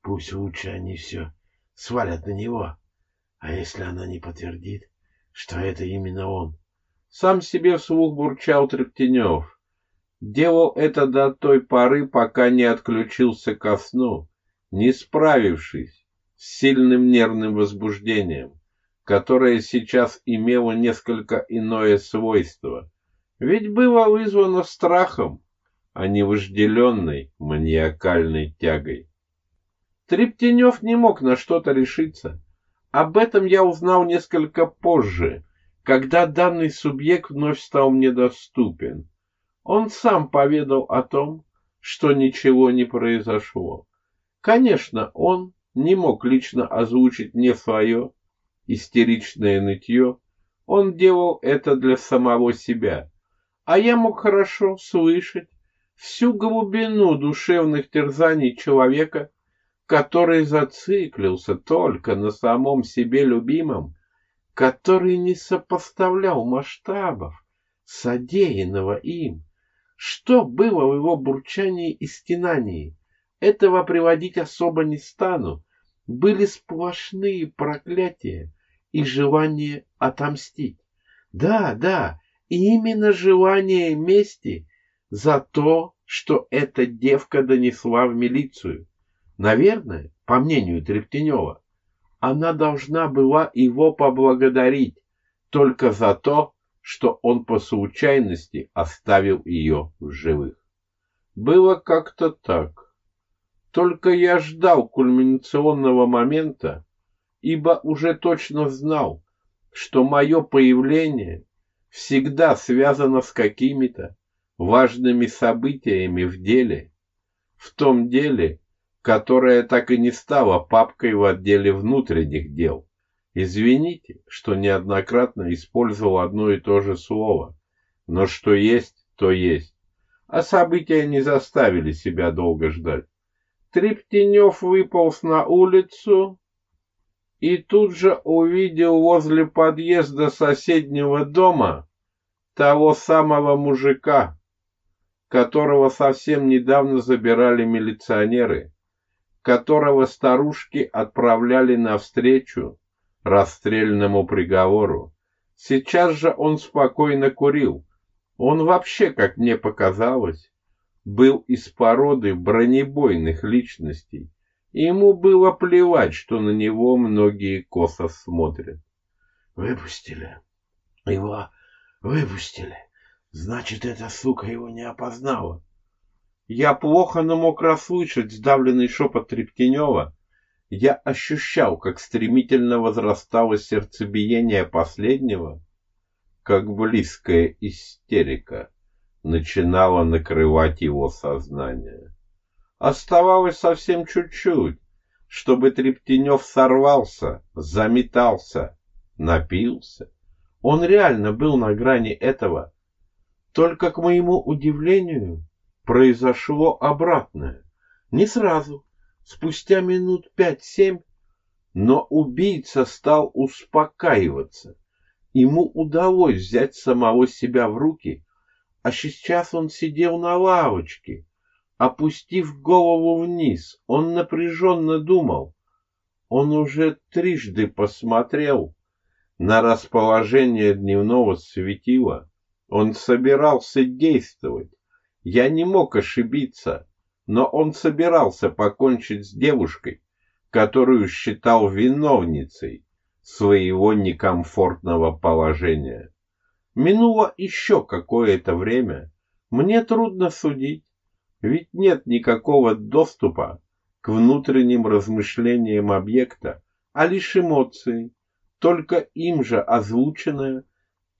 Пусть лучше они все свалят на него. А если она не подтвердит, что это именно он? Сам себе вслух бурчал Трептенев. Делал это до той поры, пока не отключился ко сну, не справившись с сильным нервным возбуждением, которое сейчас имело несколько иное свойство — ведь было вызвано страхом, а не вожделенной маниакальной тягой. Трептенев не мог на что-то решиться. Об этом я узнал несколько позже, когда данный субъект вновь стал мне доступен. Он сам поведал о том, что ничего не произошло. Конечно, он не мог лично озвучить мне свое истеричное нытье, он делал это для самого себя а я мог хорошо слышать всю глубину душевных терзаний человека, который зациклился только на самом себе любимом, который не сопоставлял масштабов содеянного им. Что было в его бурчании и стенании? Этого приводить особо не стану. Были сплошные проклятия и желание отомстить. Да, да, именно желание мести за то, что эта девка донесла в милицию. Наверное, по мнению Трептенева, она должна была его поблагодарить только за то, что он по случайности оставил ее в живых. Было как-то так. Только я ждал кульминационного момента, ибо уже точно знал, что мое появление всегда связано с какими-то важными событиями в деле, в том деле, которое так и не стало папкой в отделе внутренних дел. Извините, что неоднократно использовал одно и то же слово, но что есть, то есть. А события не заставили себя долго ждать. Трептенев выполз на улицу и тут же увидел возле подъезда соседнего дома того самого мужика, которого совсем недавно забирали милиционеры, которого старушки отправляли навстречу расстрельному приговору. Сейчас же он спокойно курил. Он вообще, как мне показалось, был из породы бронебойных личностей. Ему было плевать, что на него многие косо смотрят. Выпустили. Его выпустили. Значит, эта сука его не опознала. Я плохо, но мог расслышать сдавленный шепот Трептенева. Я ощущал, как стремительно возрастало сердцебиение последнего, как близкая истерика начинала накрывать его сознание. Оставалось совсем чуть-чуть, чтобы Трептенев сорвался, заметался, напился. Он реально был на грани этого, только, к моему удивлению, произошло обратное. Не сразу, спустя минут пять-семь, но убийца стал успокаиваться. Ему удалось взять самого себя в руки, а сейчас он сидел на лавочке, опустив голову вниз. Он напряженно думал. Он уже трижды посмотрел на расположение дневного светила, он собирался действовать. Я не мог ошибиться, но он собирался покончить с девушкой, которую считал виновницей своего некомфортного положения. Минуло еще какое-то время. Мне трудно судить, ведь нет никакого доступа к внутренним размышлениям объекта, а лишь эмоции, только им же озвученное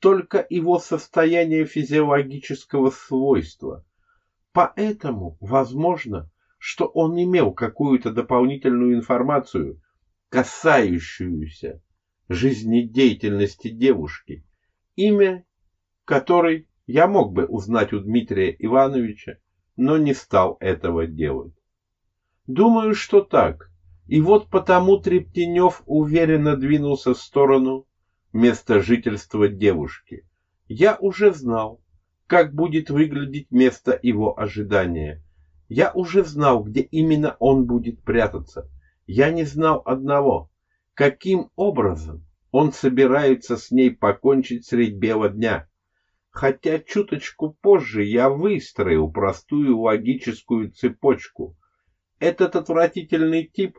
только его состояние физиологического свойства. Поэтому возможно, что он имел какую-то дополнительную информацию, касающуюся жизнедеятельности девушки, имя которой я мог бы узнать у Дмитрия Ивановича, но не стал этого делать. Думаю, что так. И вот потому Трептенев уверенно двинулся в сторону место жительства девушки. Я уже знал, как будет выглядеть место его ожидания. Я уже знал, где именно он будет прятаться. Я не знал одного, каким образом он собирается с ней покончить средь бела дня. Хотя чуточку позже я выстроил простую логическую цепочку. Этот отвратительный тип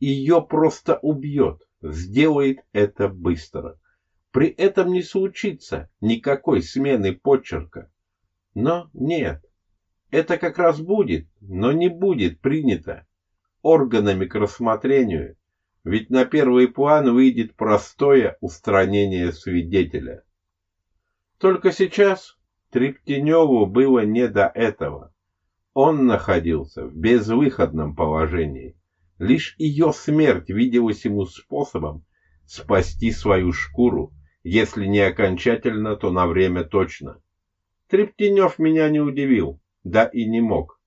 ее просто убьет сделает это быстро. При этом не случится никакой смены почерка. Но нет, это как раз будет, но не будет принято органами к рассмотрению, ведь на первый план выйдет простое устранение свидетеля. Только сейчас Трептеневу было не до этого. Он находился в безвыходном положении. Лишь ее смерть виделась ему способом спасти свою шкуру, если не окончательно, то на время точно. Трептенев меня не удивил. да и не мог.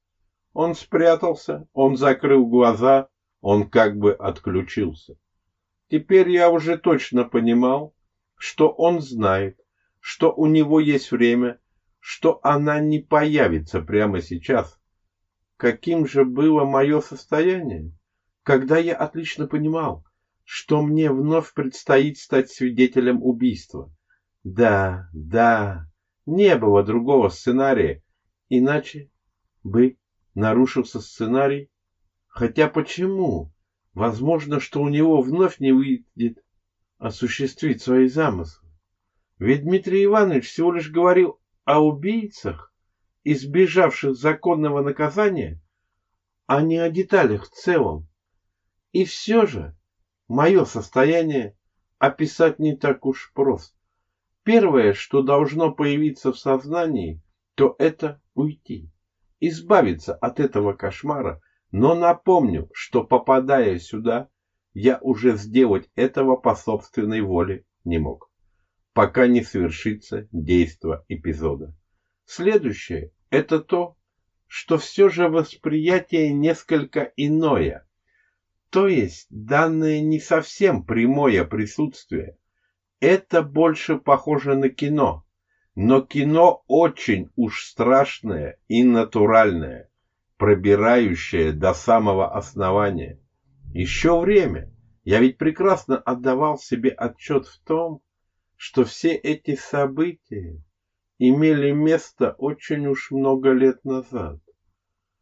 Он спрятался, он закрыл глаза, он как бы отключился. Теперь я уже точно понимал, что он знает, что у него есть время, что она не появится прямо сейчас. Каким же было мое состояние, когда я отлично понимал, что мне вновь предстоит стать свидетелем убийства. Да, да, не было другого сценария, иначе бы нарушился сценарий. Хотя почему? Возможно, что у него вновь не выйдет осуществить свои замыслы. Ведь Дмитрий Иванович всего лишь говорил о убийцах, избежавших законного наказания, а не о деталях в целом. И все же мое состояние описать не так уж просто. Первое, что должно появиться в сознании, то это уйти, избавиться от этого кошмара, но напомню, что попадая сюда, я уже сделать этого по собственной воле не мог, пока не свершится действо эпизода. Следующее – это то, что все же восприятие несколько иное – то есть данное не совсем прямое присутствие. Это больше похоже на кино. Но кино очень уж страшное и натуральное, пробирающее до самого основания. Еще время. Я ведь прекрасно отдавал себе отчет в том, что все эти события имели место очень уж много лет назад.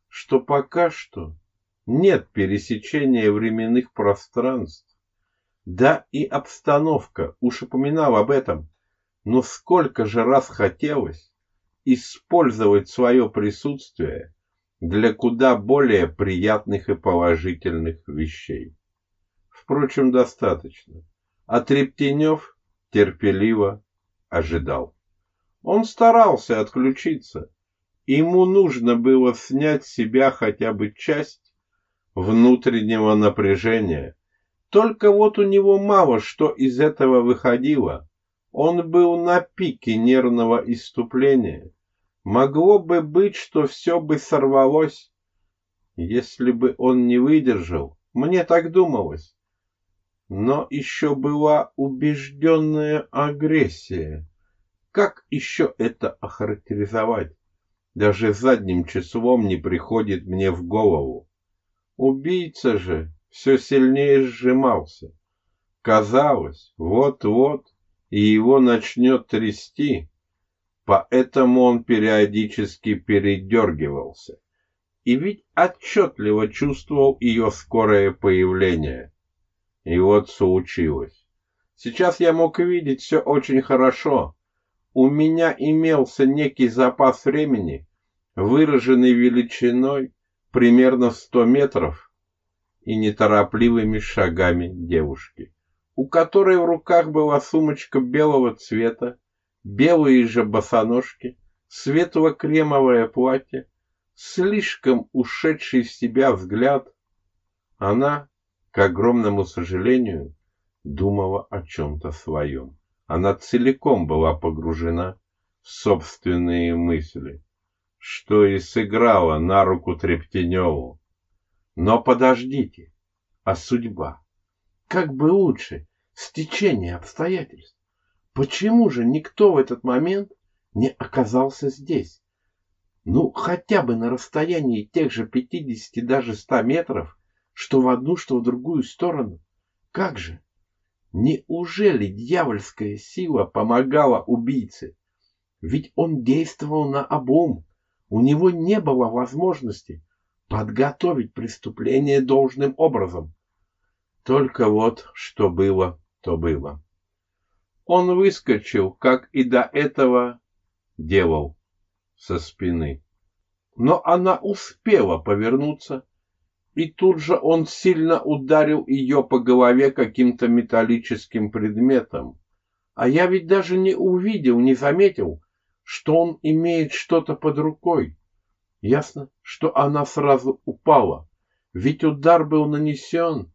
Что пока что нет пересечения временных пространств. Да и обстановка, уж упоминал об этом, но сколько же раз хотелось использовать свое присутствие для куда более приятных и положительных вещей. Впрочем, достаточно. А Трептенев терпеливо ожидал. Он старался отключиться. Ему нужно было снять с себя хотя бы часть внутреннего напряжения. Только вот у него мало что из этого выходило. Он был на пике нервного иступления. Могло бы быть, что все бы сорвалось, если бы он не выдержал. Мне так думалось. Но еще была убежденная агрессия. Как еще это охарактеризовать? Даже задним числом не приходит мне в голову. Убийца же все сильнее сжимался. Казалось, вот-вот и его начнет трясти, поэтому он периодически передергивался. И ведь отчетливо чувствовал ее скорое появление. И вот случилось. Сейчас я мог видеть все очень хорошо. У меня имелся некий запас времени, выраженный величиной примерно сто метров и неторопливыми шагами девушки, у которой в руках была сумочка белого цвета, белые же босоножки, светло-кремовое платье, слишком ушедший в себя взгляд. Она, к огромному сожалению, думала о чем-то своем. Она целиком была погружена в собственные мысли что и сыграло на руку Трептеневу. Но подождите, а судьба? Как бы лучше, стечение обстоятельств. Почему же никто в этот момент не оказался здесь? Ну, хотя бы на расстоянии тех же 50, даже 100 метров, что в одну, что в другую сторону. Как же? Неужели дьявольская сила помогала убийце? Ведь он действовал на обум, у него не было возможности подготовить преступление должным образом. Только вот что было, то было. Он выскочил, как и до этого делал, со спины. Но она успела повернуться, и тут же он сильно ударил ее по голове каким-то металлическим предметом. А я ведь даже не увидел, не заметил, что он имеет что-то под рукой. Ясно, что она сразу упала, ведь удар был нанесен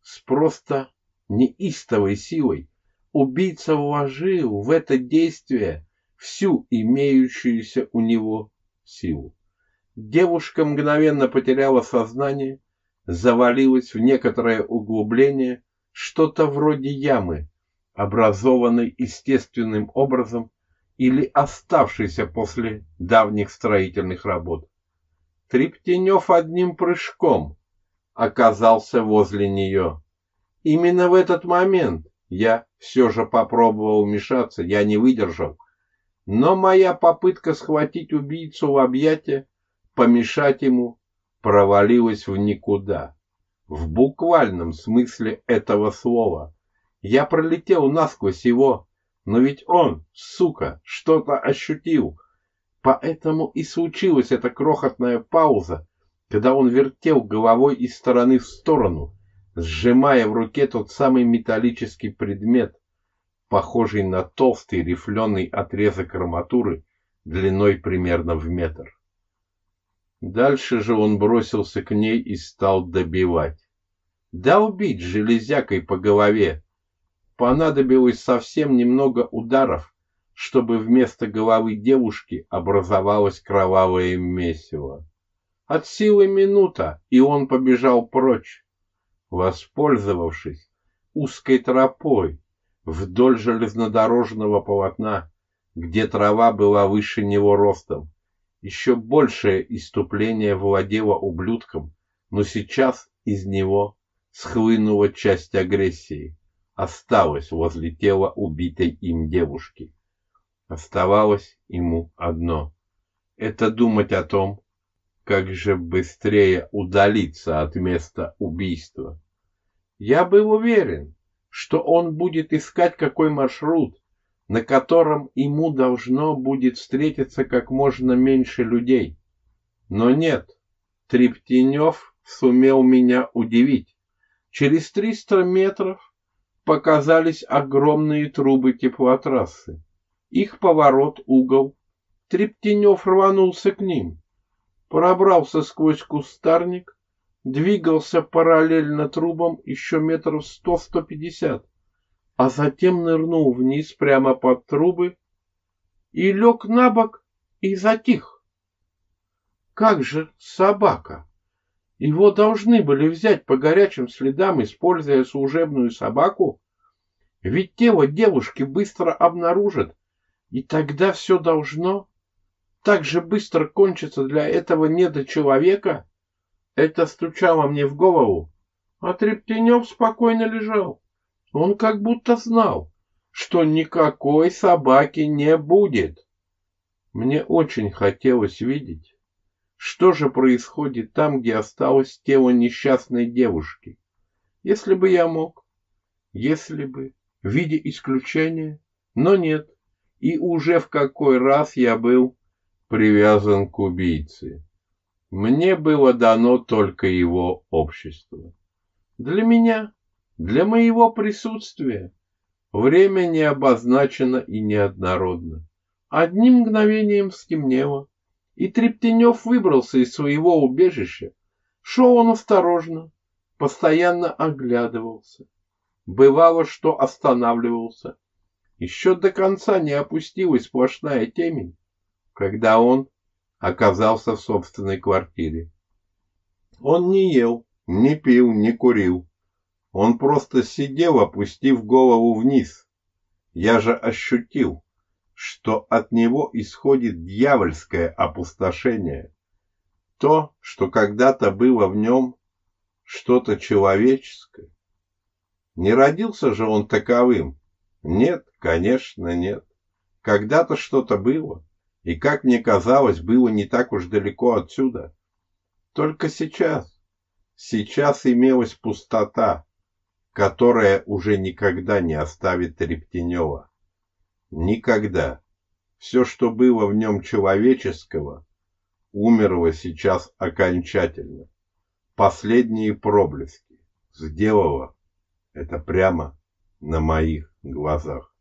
с просто неистовой силой. Убийца вложил в это действие всю имеющуюся у него силу. Девушка мгновенно потеряла сознание, завалилась в некоторое углубление, что-то вроде ямы, образованной естественным образом или оставшейся после давних строительных работ. Трептенев одним прыжком оказался возле нее. Именно в этот момент я все же попробовал вмешаться, я не выдержал. Но моя попытка схватить убийцу в объятия, помешать ему, провалилась в никуда. В буквальном смысле этого слова. Я пролетел насквозь его, но ведь он, сука, что-то ощутил. Поэтому и случилась эта крохотная пауза, когда он вертел головой из стороны в сторону, сжимая в руке тот самый металлический предмет, похожий на толстый рифленый отрезок арматуры длиной примерно в метр. Дальше же он бросился к ней и стал добивать. Долбить железякой по голове. Понадобилось совсем немного ударов, чтобы вместо головы девушки образовалось кровавое месиво. От силы минута, и он побежал прочь, воспользовавшись узкой тропой вдоль железнодорожного полотна, где трава была выше него ростом. Еще большее иступление владело ублюдком, но сейчас из него схлынула часть агрессии, осталась возле тела убитой им девушки. Оставалось ему одно — это думать о том, как же быстрее удалиться от места убийства. Я был уверен, что он будет искать какой маршрут, на котором ему должно будет встретиться как можно меньше людей. Но нет, Трептенев сумел меня удивить. Через 300 метров показались огромные трубы теплотрассы. Их поворот, угол. Трептенев рванулся к ним пробрался сквозь кустарник, двигался параллельно трубам еще метров сто-сто пятьдесят, а затем нырнул вниз прямо под трубы и лег на бок и затих. Как же собака? Его должны были взять по горячим следам, используя служебную собаку. Ведь тело девушки быстро обнаружат, и тогда все должно так же быстро кончится для этого недочеловека? Это стучало мне в голову. А Трептенев спокойно лежал. Он как будто знал, что никакой собаки не будет. Мне очень хотелось видеть, что же происходит там, где осталось тело несчастной девушки. Если бы я мог, если бы, в виде исключения, но нет, и уже в какой раз я был привязан к убийце. Мне было дано только его общество. Для меня, для моего присутствия, время не обозначено и неоднородно. Одним мгновением стемнело, и Трептенев выбрался из своего убежища. Шел он осторожно, постоянно оглядывался. Бывало, что останавливался. Еще до конца не опустилась сплошная темень, когда он оказался в собственной квартире. Он не ел, не пил, не курил. Он просто сидел, опустив голову вниз. Я же ощутил, что от него исходит дьявольское опустошение. То, что когда-то было в нем, что-то человеческое. Не родился же он таковым? Нет, конечно, нет. Когда-то что-то было и, как мне казалось, было не так уж далеко отсюда. Только сейчас, сейчас имелась пустота, которая уже никогда не оставит Рептенева. Никогда. Все, что было в нем человеческого, умерло сейчас окончательно. Последние проблески сделала это прямо на моих глазах.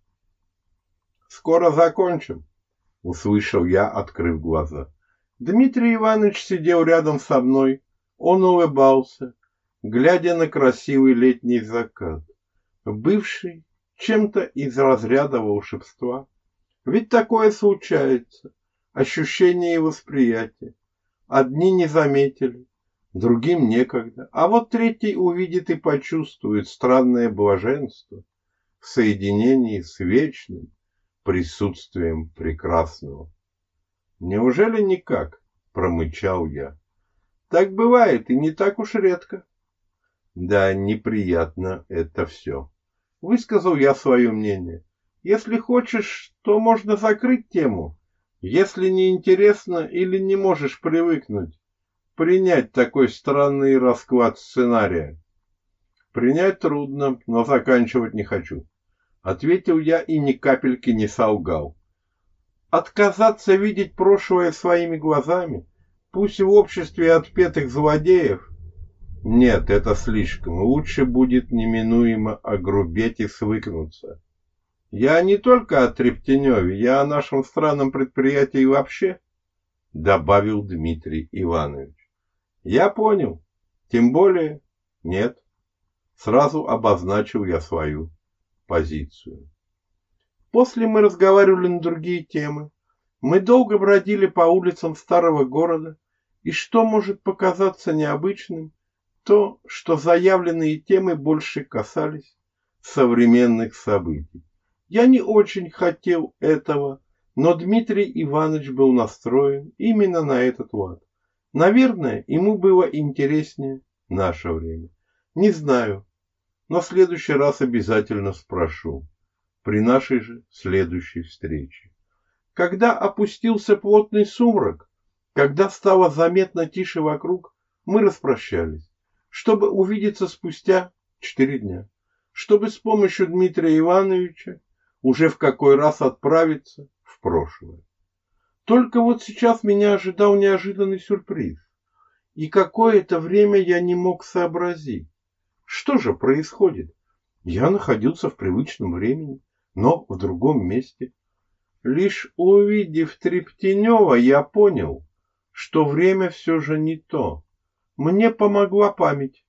Скоро закончим, — услышал я, открыв глаза. Дмитрий Иванович сидел рядом со мной. Он улыбался, глядя на красивый летний закат, бывший чем-то из разряда волшебства. Ведь такое случается, ощущение и восприятие. Одни не заметили, другим некогда, а вот третий увидит и почувствует странное блаженство в соединении с вечным присутствием прекрасного. Неужели никак? Промычал я. Так бывает и не так уж редко. Да, неприятно это все. Высказал я свое мнение. Если хочешь, то можно закрыть тему. Если не интересно или не можешь привыкнуть, принять такой странный расклад сценария. Принять трудно, но заканчивать не хочу. Ответил я и ни капельки не солгал. Отказаться видеть прошлое своими глазами, пусть в обществе отпетых злодеев? Нет, это слишком. Лучше будет неминуемо огрубеть и свыкнуться. Я не только о Трептеневе, я о нашем странном предприятии вообще, добавил Дмитрий Иванович. Я понял. Тем более, нет. Сразу обозначил я свою позицию. После мы разговаривали на другие темы. Мы долго бродили по улицам старого города, и что может показаться необычным, то, что заявленные темы больше касались современных событий. Я не очень хотел этого, но Дмитрий Иванович был настроен именно на этот лад. Наверное, ему было интереснее наше время. Не знаю, но в следующий раз обязательно спрошу. При нашей же следующей встрече. Когда опустился плотный сумрак, когда стало заметно тише вокруг, мы распрощались, чтобы увидеться спустя четыре дня, чтобы с помощью Дмитрия Ивановича уже в какой раз отправиться в прошлое. Только вот сейчас меня ожидал неожиданный сюрприз, и какое-то время я не мог сообразить, что же происходит? Я находился в привычном времени, но в другом месте. Лишь увидев Трептенева, я понял, что время все же не то. Мне помогла память.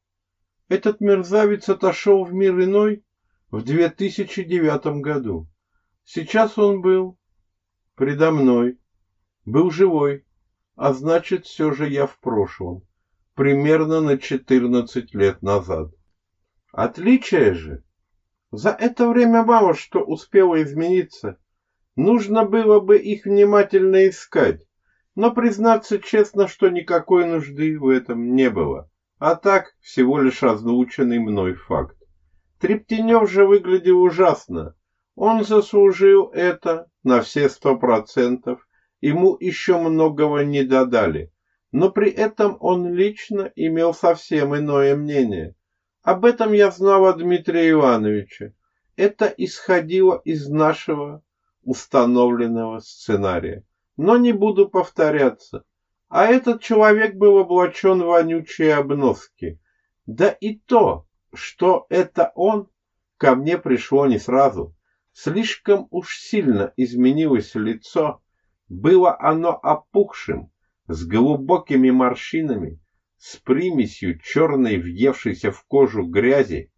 Этот мерзавец отошел в мир иной в 2009 году. Сейчас он был предо мной, был живой, а значит, все же я в прошлом, примерно на 14 лет назад. Отличие же. За это время мало что успело измениться. Нужно было бы их внимательно искать. Но признаться честно, что никакой нужды в этом не было. А так, всего лишь озвученный мной факт. Трептенев же выглядел ужасно. Он заслужил это на все сто процентов. Ему еще многого не додали. Но при этом он лично имел совсем иное мнение. Об этом я знал от Дмитрия Ивановича. Это исходило из нашего установленного сценария. Но не буду повторяться. А этот человек был облачен в вонючие обноски. Да и то, что это он, ко мне пришло не сразу. Слишком уж сильно изменилось лицо. Было оно опухшим, с глубокими морщинами, с примесью черной въевшейся в кожу грязи,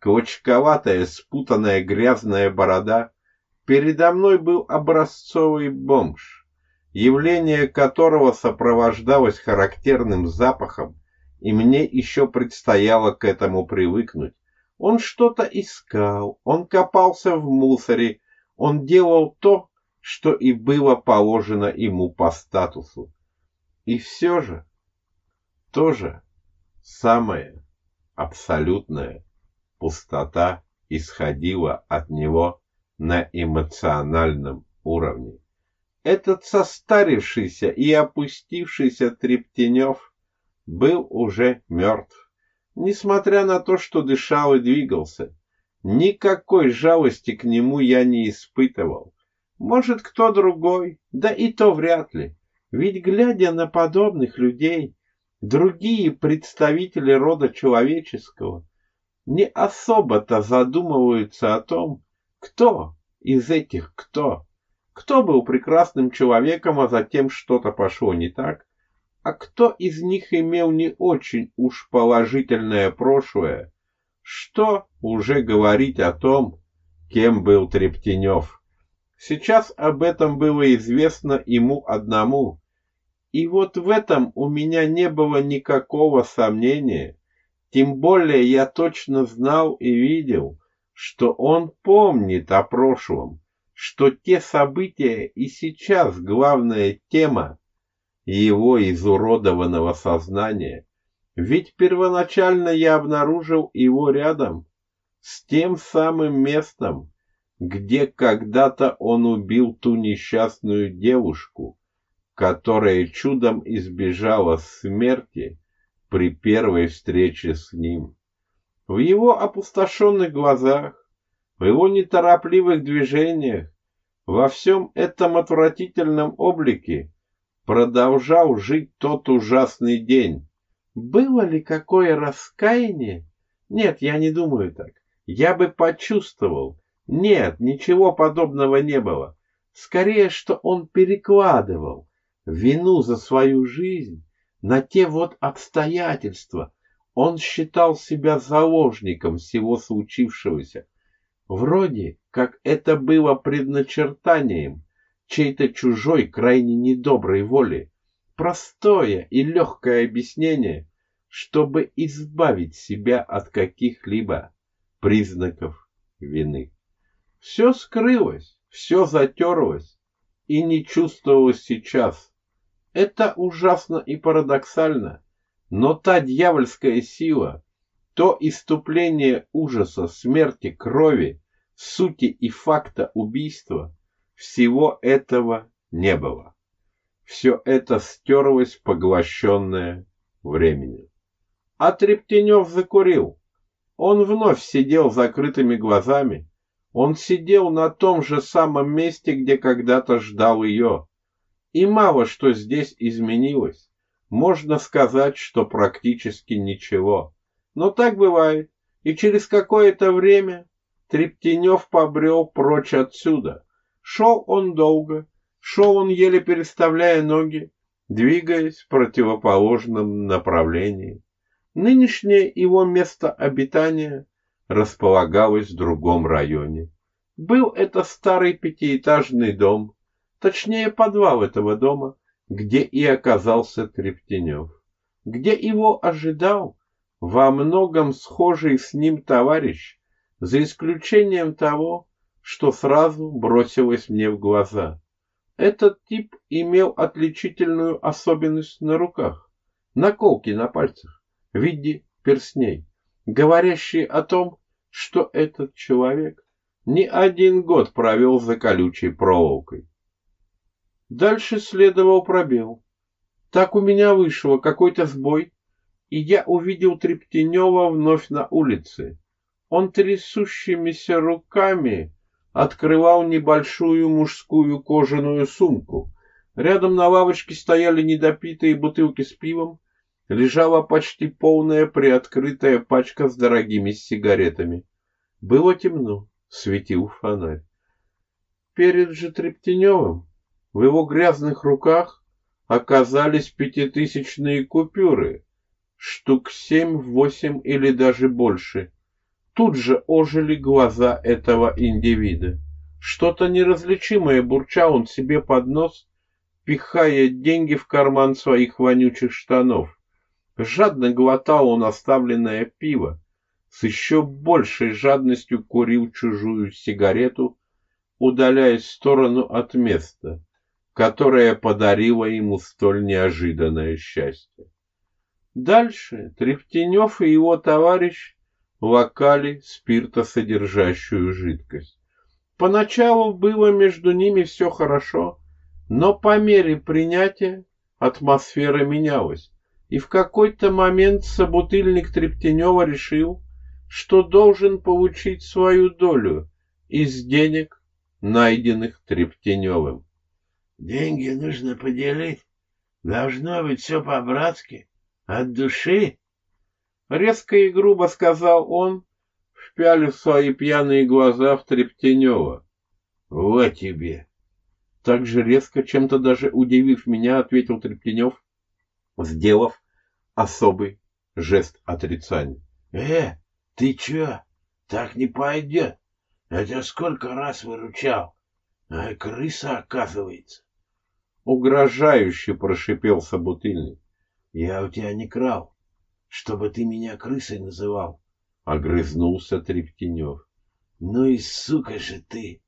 клочковатая спутанная грязная борода, передо мной был образцовый бомж, явление которого сопровождалось характерным запахом, и мне еще предстояло к этому привыкнуть. Он что-то искал, он копался в мусоре, он делал то, что и было положено ему по статусу. И все же тоже самая абсолютная пустота исходила от него на эмоциональном уровне. Этот состарившийся и опустившийся Трептенев был уже мертв, несмотря на то, что дышал и двигался. Никакой жалости к нему я не испытывал. Может, кто другой, да и то вряд ли. Ведь, глядя на подобных людей, Другие представители рода человеческого не особо-то задумываются о том, кто из этих кто. Кто был прекрасным человеком, а затем что-то пошло не так, а кто из них имел не очень уж положительное прошлое. Что уже говорить о том, кем был Трептенев. Сейчас об этом было известно ему одному, И вот в этом у меня не было никакого сомнения. Тем более я точно знал и видел, что он помнит о прошлом, что те события и сейчас главная тема его изуродованного сознания. Ведь первоначально я обнаружил его рядом с тем самым местом, где когда-то он убил ту несчастную девушку, которая чудом избежала смерти при первой встрече с ним. В его опустошенных глазах, в его неторопливых движениях, во всем этом отвратительном облике продолжал жить тот ужасный день. Было ли какое раскаяние? Нет, я не думаю так. Я бы почувствовал. Нет, ничего подобного не было. Скорее, что он перекладывал вину за свою жизнь на те вот обстоятельства. Он считал себя заложником всего случившегося. Вроде как это было предначертанием чьей-то чужой, крайне недоброй воли. Простое и легкое объяснение, чтобы избавить себя от каких-либо признаков вины. Все скрылось, все затерлось и не чувствовалось сейчас. Это ужасно и парадоксально, но та дьявольская сила, то иступление ужаса, смерти, крови, сути и факта убийства, всего этого не было. Все это стерлось, поглощенное временем. А Трептенев закурил. Он вновь сидел закрытыми глазами. Он сидел на том же самом месте, где когда-то ждал ее. И мало что здесь изменилось. Можно сказать, что практически ничего. Но так бывает. И через какое-то время Трептенев побрел прочь отсюда. Шел он долго, шел он еле переставляя ноги, двигаясь в противоположном направлении. Нынешнее его место обитания располагалось в другом районе. Был это старый пятиэтажный дом, точнее подвал этого дома, где и оказался Трептенев, где его ожидал во многом схожий с ним товарищ, за исключением того, что сразу бросилось мне в глаза. Этот тип имел отличительную особенность на руках, наколки на пальцах в виде перстней, говорящие о том, что этот человек не один год провел за колючей проволокой. Дальше следовал пробел. Так у меня вышло какой-то сбой, и я увидел Трептенева вновь на улице. Он трясущимися руками открывал небольшую мужскую кожаную сумку. Рядом на лавочке стояли недопитые бутылки с пивом, лежала почти полная приоткрытая пачка с дорогими сигаретами. Было темно, светил фонарь. Перед же Трептеневым в его грязных руках оказались пятитысячные купюры, штук семь-восемь или даже больше. Тут же ожили глаза этого индивида. Что-то неразличимое бурчал он себе под нос, пихая деньги в карман своих вонючих штанов. Жадно глотал он оставленное пиво, с еще большей жадностью курил чужую сигарету, удаляясь в сторону от места, которое подарило ему столь неожиданное счастье. Дальше Трефтенев и его товарищ локали спиртосодержащую жидкость. Поначалу было между ними все хорошо, но по мере принятия атмосфера менялась, и в какой-то момент собутыльник Трептенева решил, что должен получить свою долю из денег, найденных Трептеневым. Деньги нужно поделить. Должно быть все по-братски, от души. Резко и грубо сказал он, впялив свои пьяные глаза в Трептенева. «Вот тебе!» Так же резко, чем-то даже удивив меня, ответил Трептенев, сделав особый жест отрицания. «Э, ты чё? Так не пойдет. Это сколько раз выручал. А крыса, оказывается. Угрожающе прошипел собутыльник. Я у тебя не крал, чтобы ты меня крысой называл. Огрызнулся Трептенев. Ну и сука же ты,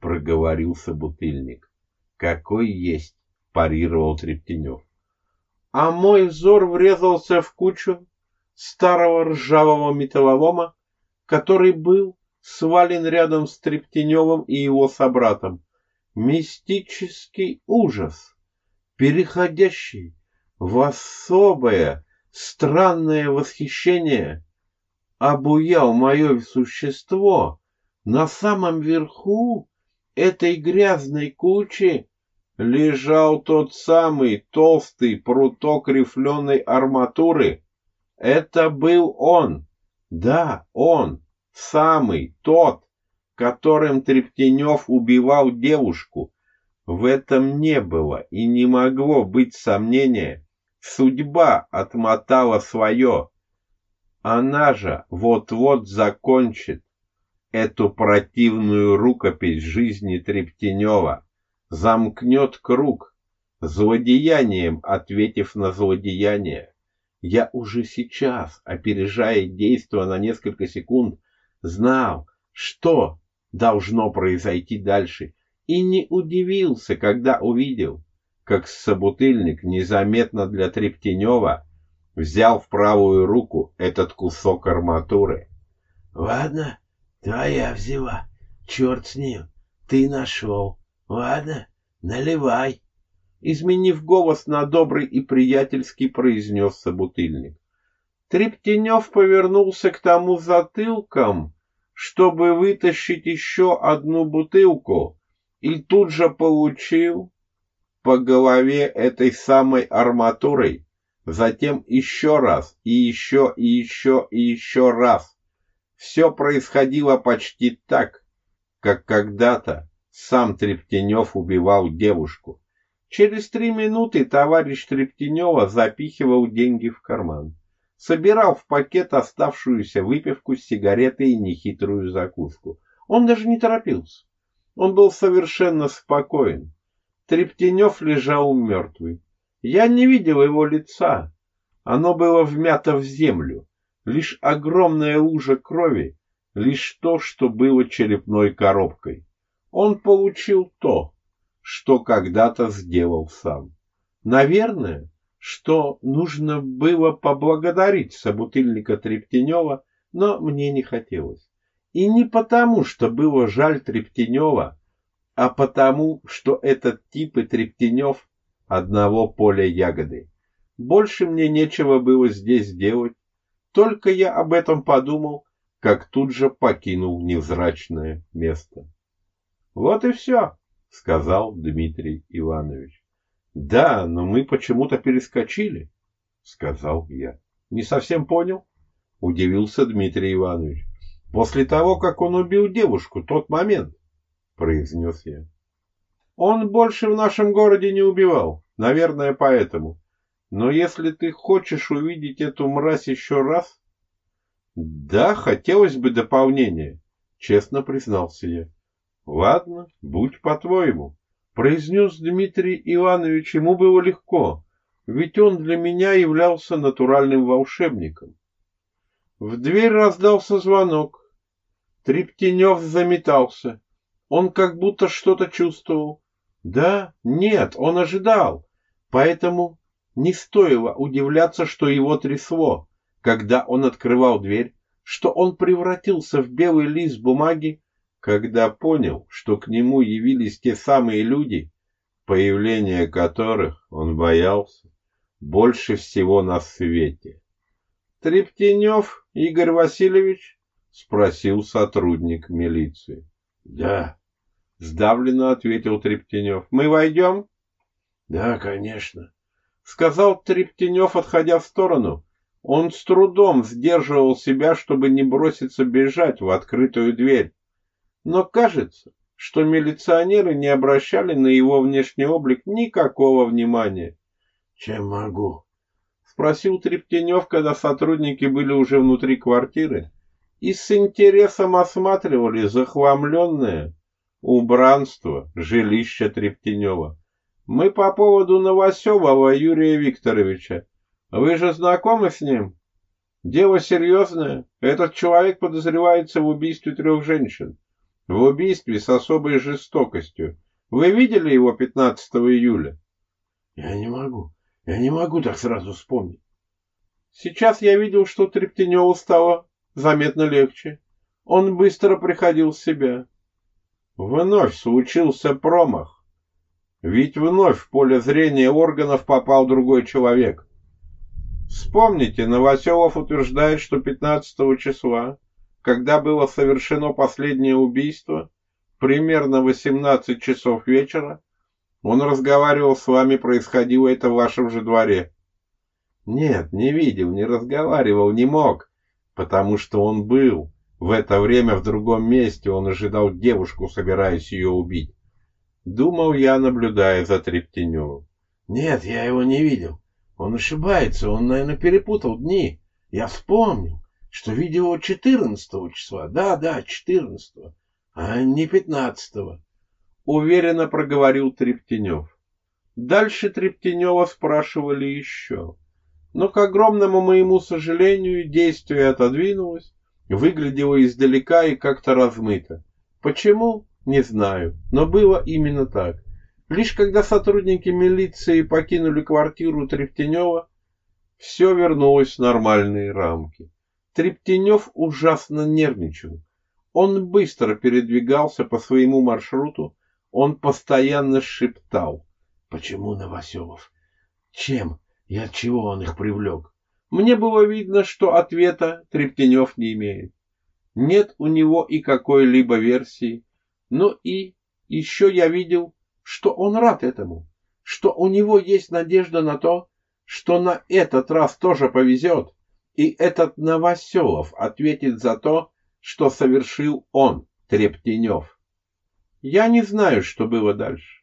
проговорил собутыльник. Какой есть, парировал Трептенев. А мой взор врезался в кучу старого ржавого металлолома, который был свален рядом с Трептеневым и его собратом. Мистический ужас, переходящий в особое, странное восхищение, обуял мое существо. На самом верху этой грязной кучи лежал тот самый толстый пруток рифленой арматуры. Это был он. Да, он. Самый тот, которым Трептенев убивал девушку. В этом не было и не могло быть сомнения. Судьба отмотала свое. Она же вот-вот закончит эту противную рукопись жизни Трептенева, замкнет круг, злодеянием ответив на злодеяние. Я уже сейчас, опережая действо на несколько секунд, знал, что должно произойти дальше, и не удивился, когда увидел, как собутыльник незаметно для Трептенева взял в правую руку этот кусок арматуры. — Ладно, твоя взяла. Черт с ним. Ты нашел. Ладно, наливай. Изменив голос на добрый и приятельский, произнес собутыльник. Трептенев повернулся к тому затылком, чтобы вытащить еще одну бутылку, и тут же получил по голове этой самой арматурой, затем еще раз, и еще, и еще, и еще раз. Все происходило почти так, как когда-то сам Трептенев убивал девушку. Через три минуты товарищ Трептенева запихивал деньги в карман. Собирал в пакет оставшуюся выпивку, сигареты и нехитрую закуску. Он даже не торопился. Он был совершенно спокоен. Трептенев лежал мертвый. Я не видел его лица. Оно было вмято в землю. Лишь огромная лужа крови, лишь то, что было черепной коробкой. Он получил то, что когда-то сделал сам. Наверное, что нужно было поблагодарить собутыльника Трептенева, но мне не хотелось. И не потому, что было жаль Трептенева, а потому, что этот тип и Трептенев одного поля ягоды. Больше мне нечего было здесь делать, только я об этом подумал, как тут же покинул невзрачное место. Вот и все. — сказал Дмитрий Иванович. — Да, но мы почему-то перескочили, — сказал я. — Не совсем понял, — удивился Дмитрий Иванович. — После того, как он убил девушку, тот момент, — произнес я. — Он больше в нашем городе не убивал, наверное, поэтому. Но если ты хочешь увидеть эту мразь еще раз... — Да, хотелось бы дополнения, — честно признался я. Ладно, будь по-твоему, произнес Дмитрий Иванович, ему было легко, ведь он для меня являлся натуральным волшебником. В дверь раздался звонок. Трептенев заметался. Он как будто что-то чувствовал. Да, нет, он ожидал. Поэтому не стоило удивляться, что его трясло, когда он открывал дверь, что он превратился в белый лист бумаги, когда понял, что к нему явились те самые люди, появления которых он боялся больше всего на свете. «Трептенев Игорь Васильевич?» — спросил сотрудник милиции. «Да», — сдавленно ответил Трептенев. «Мы войдем?» «Да, конечно», — сказал Трептенев, отходя в сторону. Он с трудом сдерживал себя, чтобы не броситься бежать в открытую дверь. Но кажется, что милиционеры не обращали на его внешний облик никакого внимания. — Чем могу? — спросил Трептенев, когда сотрудники были уже внутри квартиры и с интересом осматривали захламленное убранство жилища Трептенева. Мы по поводу Новоселова Юрия Викторовича. Вы же знакомы с ним? Дело серьезное. Этот человек подозревается в убийстве трех женщин. В убийстве с особой жестокостью. Вы видели его 15 июля? Я не могу. Я не могу так сразу вспомнить. Сейчас я видел, что Трептеневу стало заметно легче. Он быстро приходил в себя. Вновь случился промах. Ведь вновь в поле зрения органов попал другой человек. Вспомните, Новоселов утверждает, что 15 числа, когда было совершено последнее убийство, примерно 18 часов вечера, он разговаривал с вами, происходило это в вашем же дворе. Нет, не видел, не разговаривал, не мог, потому что он был. В это время в другом месте он ожидал девушку, собираясь ее убить. Думал я, наблюдая за Трептеневым. Нет, я его не видел. Он ошибается, он, наверное, перепутал дни. Я вспомнил, что видел его 14 числа. Да, да, 14 а не 15 -го. Уверенно проговорил Трептенев. Дальше Трептенева спрашивали еще. Но, к огромному моему сожалению, действие отодвинулось, выглядело издалека и как-то размыто. Почему? Не знаю, но было именно так. Лишь когда сотрудники милиции покинули квартиру Трептенева, все вернулось в нормальные рамки. Трептенев ужасно нервничал. Он быстро передвигался по своему маршруту, он постоянно шептал. «Почему Новоселов? Чем? И от чего он их привлек? Мне было видно, что ответа Трептенев не имеет. Нет у него и какой-либо версии. Но и еще я видел, что он рад этому, что у него есть надежда на то, что на этот раз тоже повезет, и этот Новоселов ответит за то, что совершил он, Трептенев. Я не знаю, что было дальше.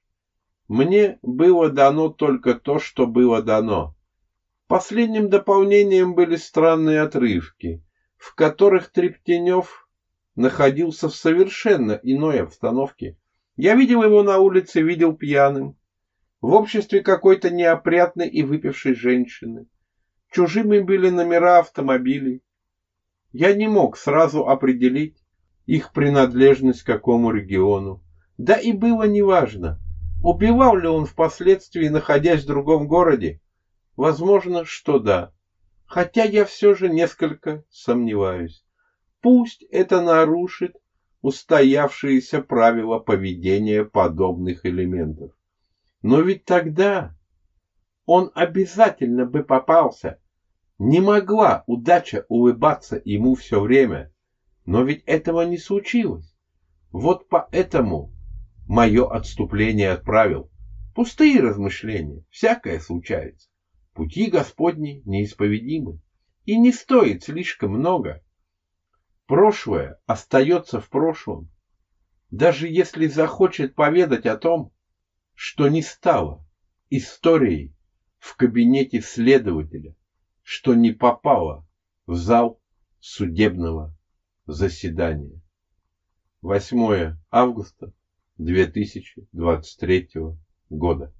Мне было дано только то, что было дано. Последним дополнением были странные отрывки, в которых Трептенев находился в совершенно иной обстановке. Я видел его на улице, видел пьяным, в обществе какой-то неопрятной и выпившей женщины. Чужими были номера автомобилей. Я не мог сразу определить их принадлежность к какому региону. Да и было неважно, Убивал ли он впоследствии, находясь в другом городе? Возможно, что да. Хотя я все же несколько сомневаюсь. Пусть это нарушит устоявшиеся правила поведения подобных элементов. Но ведь тогда он обязательно бы попался. Не могла удача улыбаться ему все время. Но ведь этого не случилось. Вот поэтому мое отступление от правил. Пустые размышления, всякое случается. Пути Господни неисповедимы, и не стоит слишком много. Прошлое остается в прошлом, даже если захочет поведать о том, что не стало историей в кабинете следователя, что не попало в зал судебного заседания. 8 августа 2023 года.